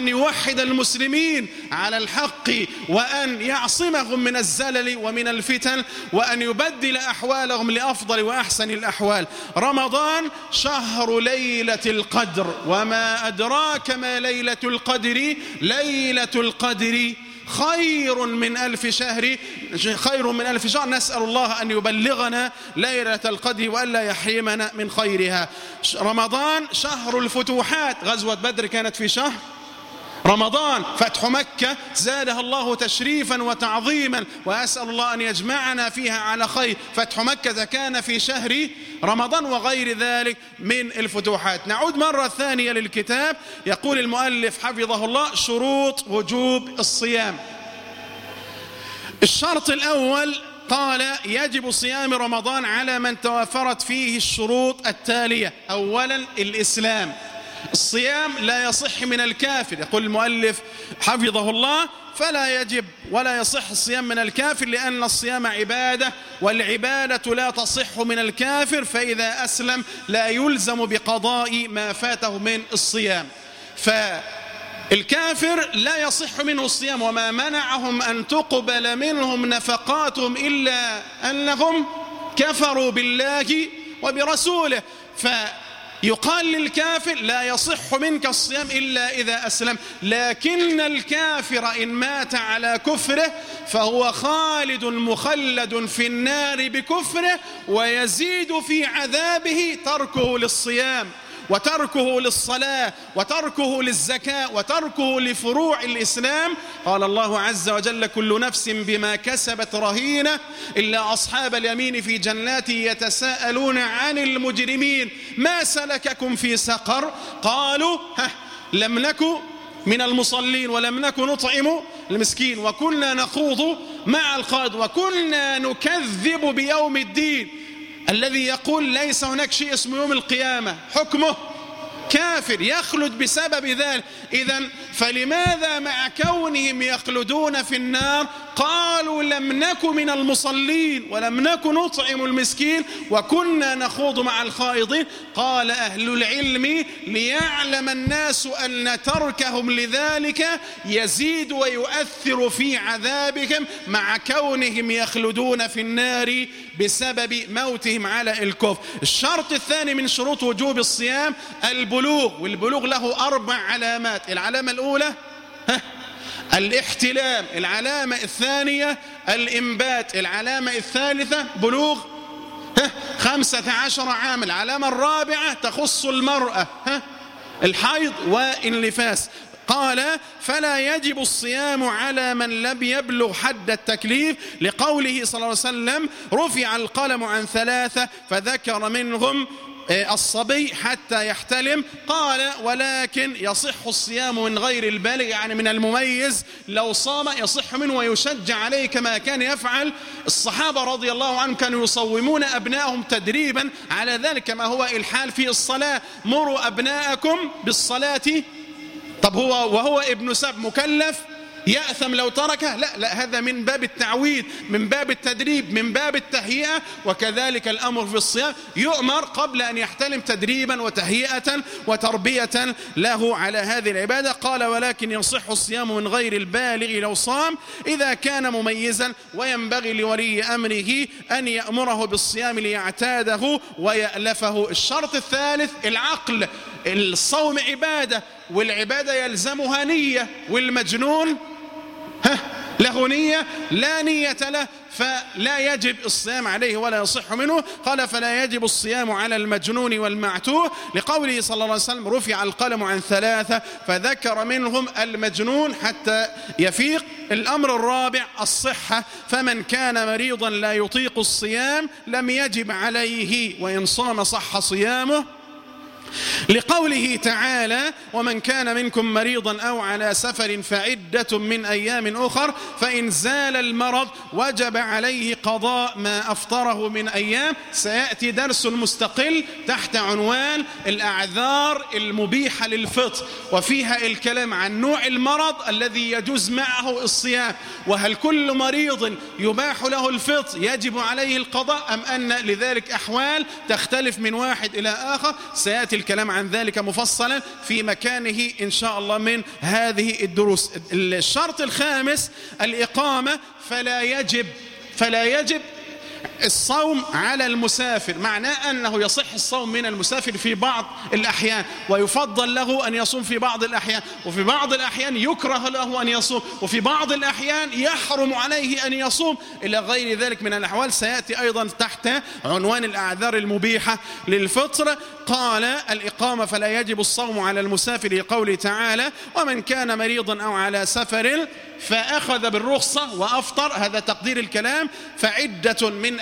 أن يوحد المسلمين على الحق وأن يعصمهم من الزلل ومن الفتن وأن يبدل أحوالهم لأفضل وأحسن الأحوال. رمضان شهر ليلة القدر. وما أدراك ما ليلة القدر؟ ليلة القدر خير من ألف شهر خير من ألف شهر. نسأل الله أن يبلغنا ليلة القدر وألا يحرمنا من خيرها. رمضان شهر الفتوحات. غزوة بدر كانت في شهر رمضان فتح مكة زادها الله تشريفا وتعظيما وأسأل الله أن يجمعنا فيها على خير. فتح مكة كان في شهر رمضان وغير ذلك من الفتوحات. نعود مرة ثانية للكتاب. يقول المؤلف حفظه الله شروط وجوب الصيام. الشرط الأول قال يجب صيام رمضان على من توفرت فيه الشروط التالية. أولا الإسلام. الصيام لا يصح من الكافر. يقول المؤلف حفظه الله فلا يجب ولا يصح الصيام من الكافر لأن الصيام عبادة والعبادة لا تصح من الكافر فإذا أسلم لا يلزم بقضاء ما فاته من الصيام. فالكافر لا يصح منه الصيام وما منعهم أن تقبل منهم نفقاتهم إلا أنهم كفروا بالله وبرسوله. فالكافر يقال للكافر لا يصح منك الصيام إلا إذا أسلم لكن الكافر إن مات على كفره فهو خالد مخلد في النار بكفره ويزيد في عذابه تركه للصيام. وتركه للصلاة وتركه للزكاة وتركه لفروع الإسلام. قال الله عز وجل كل نفس بما كسبت رهينة إلا أصحاب اليمين في جنات يتساءلون عن المجرمين. ما سلككم في سقر؟ قالوا لم نكن من المصلين ولم نكن نطعم المسكين. وكنا نخوض مع القائد وكنا نكذب بيوم الدين. الذي يقول ليس هناك شيء اسمه يوم القيامة حكمه كافر يخلد بسبب ذلك. إذا فلماذا مع كونهم يخلدون في النار قالوا لم نك من المصلين ولم نك نطعم المسكين وكنا نخوض مع الخائضين قال أهل العلم ليعلم الناس أن تركهم لذلك يزيد ويؤثر في عذابهم مع كونهم يخلدون في النار بسبب موتهم على الكفر. الشرط الثاني من شروط وجوب الصيام البلوغ والبلوغ له أربع علامات. العلامة الأولى ها الاحتلام العلامة الثانية الإنبات العلامة الثالثة بلوغ خمسة عشر عام العلامة الرابعة تخص المرأة الحيض والنفاس قال فلا يجب الصيام على من لم يبلغ حد التكليف. لقوله صلى الله عليه وسلم رفع القلم عن ثلاثة فذكر منهم الصبي حتى يحتلم. قال ولكن يصح الصيام من غير البالغ يعني من المميز لو صام يصح منه ويشجع عليه كما كان يفعل. الصحابة رضي الله عنهم كانوا يصومون أبنائهم تدريبا. على ذلك كما هو الحال في الصلاة. مروا أبناءكم بالصلاة. طب هو وهو ابن سب مكلف. يأثم لو تركه لا لا هذا من باب التعويد من باب التدريب من باب التهيئة. وكذلك الأمر في الصيام يؤمر قبل أن يحتلم تدريبا وتهيئة وتربية له على هذه العبادة. قال ولكن يصح الصيام من غير البالغ لو صام إذا كان مميزا. وينبغي لولي أمره أن يأمره بالصيام ليعتاده ويألفه. الشرط الثالث العقل. الصوم عبادة والعبادة يلزمها نية والمجنون ها له نية لا نية له فلا يجب الصيام عليه ولا يصح منه. قال فلا يجب الصيام على المجنون والمعتوه. لقوله صلى الله عليه وسلم رفع القلم عن ثلاثة فذكر منهم المجنون حتى يفيق. الأمر الرابع الصحة. فمن كان مريضا لا يطيق الصيام لم يجب عليه وإن صام صح صيامه. لقوله تعالى ومن كان منكم مريضا أو على سفر فعدة من أيام أخر فإن زال المرض وجب عليه قضاء ما أفطره من أيام. سيأتي درس مستقل تحت عنوان الأعذار المبيحة للفطر وفيها الكلام عن نوع المرض الذي يجوز معه الصيام وهل كل مريض يباح له الفطر يجب عليه القضاء أم أن؟ لذلك أحوال تختلف من واحد إلى آخر. سيأتي الكلام عن ذلك مفصلا في مكانه إن شاء الله من هذه الدروس. الشرط الخامس الإقامة فلا يجب فلا يجب الصوم على المسافر معناه أنه يصح الصوم من المسافر في بعض الأحيان ويفضل له أن يصوم في بعض الأحيان وفي بعض الأحيان يكره له أن يصوم وفي بعض الأحيان يحرم عليه أن يصوم. إلى غير ذلك من الأحوال سيأتي أيضا تحت عنوان الأعذار المبيحة للفطر. قال الإقامة فلا يجب الصوم على المسافر لقوله تعالى ومن كان مريضا أو على سفر فأخذ بالرخصة وأفطر. هذا تقدير الكلام فعدة من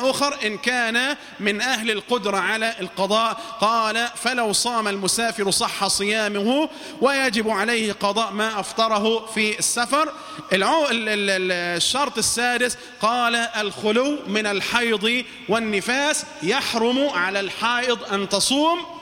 أخر إن كان من أهل القدرة على القضاء. قال فلو صام المسافر صح صيامه ويجب عليه قضاء ما أفطره في السفر. الشرط السادس قال الخلو من الحيض والنفاس يحرم على الحائض أن تصوم.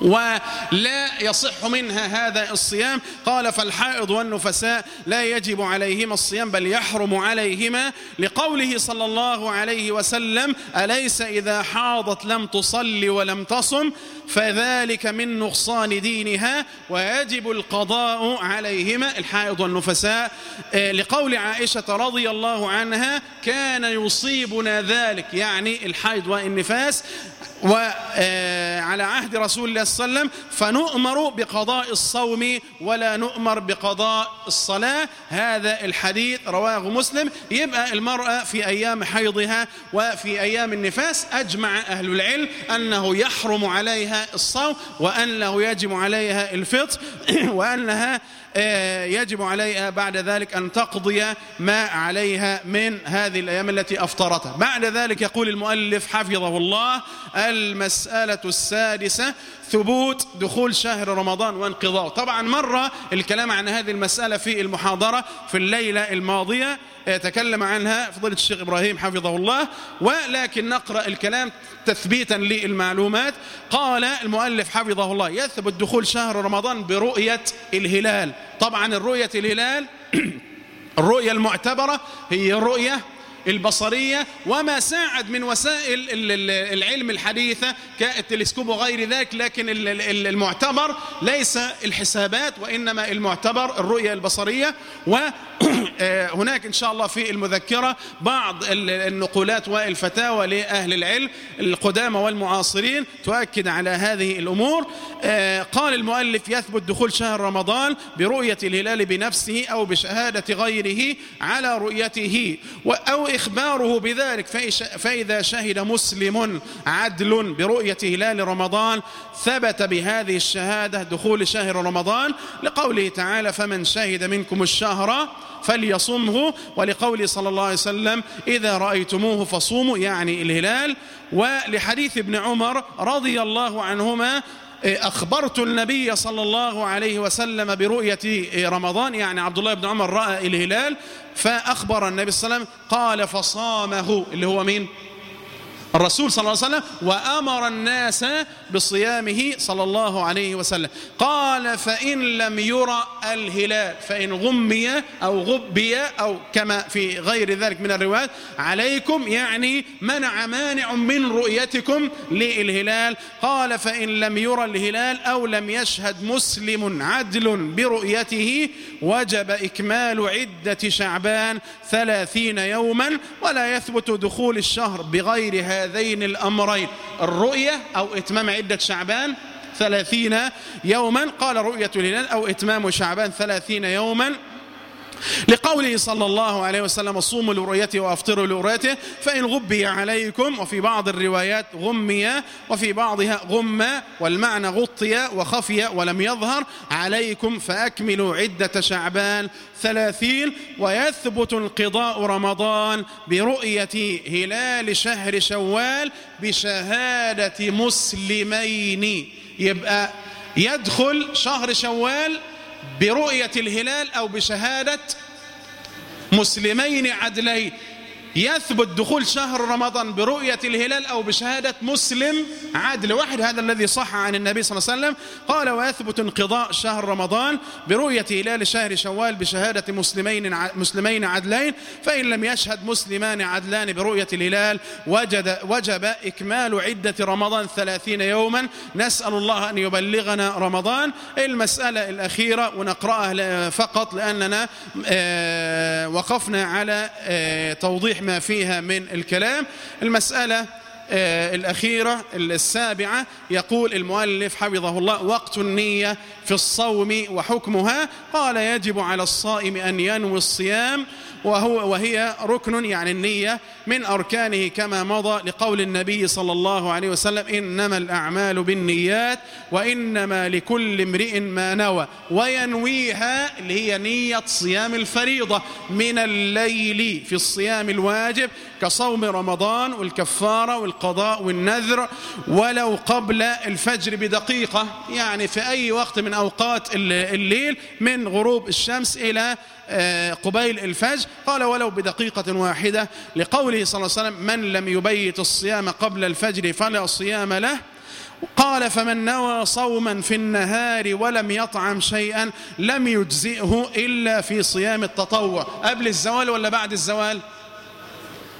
ولا يصح منها هذا الصيام. قال فالحائض والنفساء لا يجب عليهما الصيام بل يحرم عليهما. لقوله صلى الله عليه وسلم أليس إذا حاضت لم تصلي ولم تصم؟ فذلك من نقصان دينها ويجب القضاء عليهما. الحائض والنفساء. آه، لقول عائشة رضي الله عنها كان يصيبنا ذلك يعني الحائض والنفاس. وعلى عهد رسول الله صلى الله عليه وسلم فنؤمر بقضاء الصوم ولا نؤمر بقضاء الصلاة. هذا الحديث رواه مسلم. يبقى المرأة في أيام حيضها وفي أيام النفاس أجمع أهل العلم أنه يحرم عليها الصوم وأنه يجب عليها الفطر وأنها يجب عليها بعد ذلك أن تقضي ما عليها من هذه الأيام التي أفطرتها. بعد ذلك يقول المؤلف حفظه الله المسألة السادسة ثبوت دخول شهر رمضان وانقضاء. طبعا مرة الكلام عن هذه المسألة في المحاضرة في الليلة الماضية تكلم عنها فضيلة الشيخ إبراهيم حفظه الله ولكن نقرأ الكلام تثبيتا للمعلومات. قال المؤلف حفظه الله يثبت دخول شهر رمضان برؤية الهلال. طبعا الرؤية الهلال الرؤية المعتبرة هي رؤية البصرية وما ساعد من وسائل العلم الحديثة كالتلسكوب وغير ذلك لكن المعتبر ليس الحسابات وإنما المعتبر الرؤية البصرية وهناك إن شاء الله في المذكرة بعض النقولات والفتاوى لأهل العلم القدامى والمعاصرين تؤكد على هذه الأمور. آه، قال المؤلف يثبت دخول شهر رمضان برؤية الهلال بنفسه أو بشهادة غيره على رؤيته أو إخباره بذلك. فإذا شهد مسلم عدل برؤية هلال رمضان ثبت بهذه الشهادة دخول شهر رمضان. لقوله تعالى فمن شهد منكم الشهر فليصمه ولقوله صلى الله عليه وسلم إذا رأيتموه فصوموا يعني الهلال. ولحديث ابن عمر رضي الله عنهما أخبرت النبي صلى الله عليه وسلم برؤية رمضان يعني عبد الله بن عمر رأى الهلال فأخبر النبي صلى الله عليه وسلم قال فصامه اللي هو مين؟ الرسول صلى الله عليه وسلم وأمر الناس بصيامه صلى الله عليه وسلم. قال فإن لم يرى الهلال فإن غمي أو غبي أو كما في غير ذلك من الروايات عليكم يعني منع مانع من رؤيتكم للهلال. قال فإن لم يرى الهلال أو لم يشهد مسلم عدل برؤيته وجب إكمال عدة شعبان ثلاثين يوما ولا يثبت دخول الشهر بغير هذين الأمرين الرؤية أو إتمام عدة شعبان ثلاثين يوما قال رؤية الهلال أو إتمام شعبان ثلاثين يوما لقوله صلى الله عليه وسلم صوموا لرؤيته وأفطروا لرؤيته فإن غبي عليكم وفي بعض الروايات غمي وفي بعضها غم والمعنى غطي وخفي ولم يظهر عليكم فأكملوا عدة شعبان ثلاثين ويثبت انقضاء رمضان برؤية هلال شهر شوال بشهادة مسلمين. يبقى يدخل شهر شوال برؤية الهلال أو بشهادة مسلمين عدلين يثبت دخول شهر رمضان برؤية الهلال أو بشهادة مسلم عادل. واحد هذا الذي صح عن النبي صلى الله عليه وسلم. قال ويثبت انقضاء شهر رمضان برؤية هلال شهر شوال بشهادة مسلمين مسلمين عدلين. فإن لم يشهد مسلمان عدلان برؤية الهلال وجد وجب إكمال عدة رمضان ثلاثين يوما. نسأل الله أن يبلغنا رمضان. المسألة الأخيرة ونقرأها فقط لأننا آه، وقفنا على آه، توضيح ما فيها من الكلام. المسألة آه، الأخيرة السابعة يقول المؤلف حفظه الله وقت النية في الصوم وحكمها قال يجب على الصائم أن ينوي الصيام وهو وهي ركن يعني النية من أركانه كما مضى لقول النبي صلى الله عليه وسلم إنما الأعمال بالنيات وإنما لكل امرئ ما نوى وينويها اللي هي نية صيام الفريضة من الليل في الصيام الواجب كصوم رمضان والكفارة والقضاء والنذر ولو قبل الفجر بدقيقة يعني في أي وقت من أوقات الليل من غروب الشمس إلى قبيل الفجر. قال ولو بدقيقة واحدة لقوله صلى الله عليه وسلم من لم يبيت الصيام قبل الفجر فلا صيام له. قال فمن نوى صوما في النهار ولم يطعم شيئا لم يجزئه إلا في صيام التطوع. قبل الزوال ولا بعد الزوال؟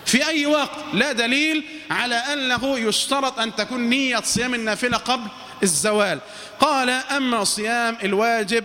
في أي وقت؟ لا دليل على أنه يشترط أن تكون نية صيام النافلة قبل الزوال. قال أما صيام الواجب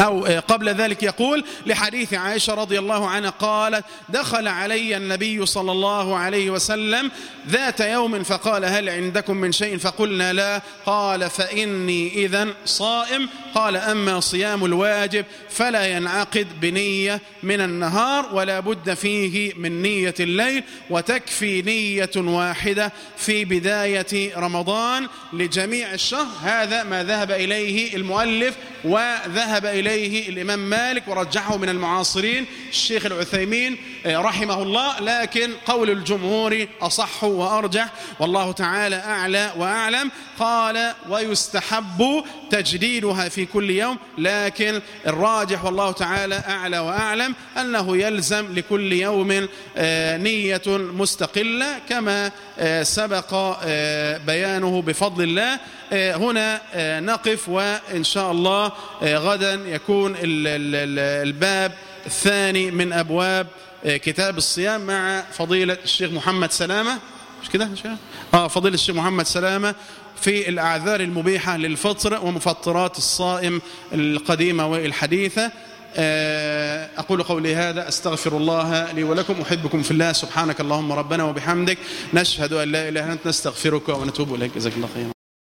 أو قبل ذلك يقول لحديث عائشة رضي الله عنها قالت دخل علي النبي صلى الله عليه وسلم ذات يوم فقال هل عندكم من شيء؟ فقلنا لا قال فإني إذا صائم قال أما صيام الواجب فلا ينعقد بنية من النهار ولا بد فيه من نية الليل وتكفي نية واحدة في بداية رمضان لجميع الشهر. هذا ما ذهب إليه المؤلف وذهب إليه الإمام مالك ورجحه من المعاصرين الشيخ العثيمين رحمه الله لكن قول الجمهور أصح وأرجح. والله تعالى أعلى وأعلم. قال ويستحب تجديدها في كل يوم لكن الراجح والله تعالى أعلى وأعلم أنه يلزم لكل يوم آه، نية مستقلة كما آه، سبق بيانه بفضل الله. هنا نقف وإن شاء الله غدا يكون الباب الثاني من أبواب كتاب الصيام مع فضيلة الشيخ محمد سلامة. مش كده آه فضيلة الشيخ محمد سلامة في الأعذار المبيحة للفطر ومفطرات الصائم القديمة والحديثة. أقول قولي هذا أستغفر الله لي ولكم أحبكم في الله سبحانك اللهم ربنا وبحمدك نشهد أن لا إله إلا أنت نستغفرك ونتوب إليك. جزاك الله خيرا.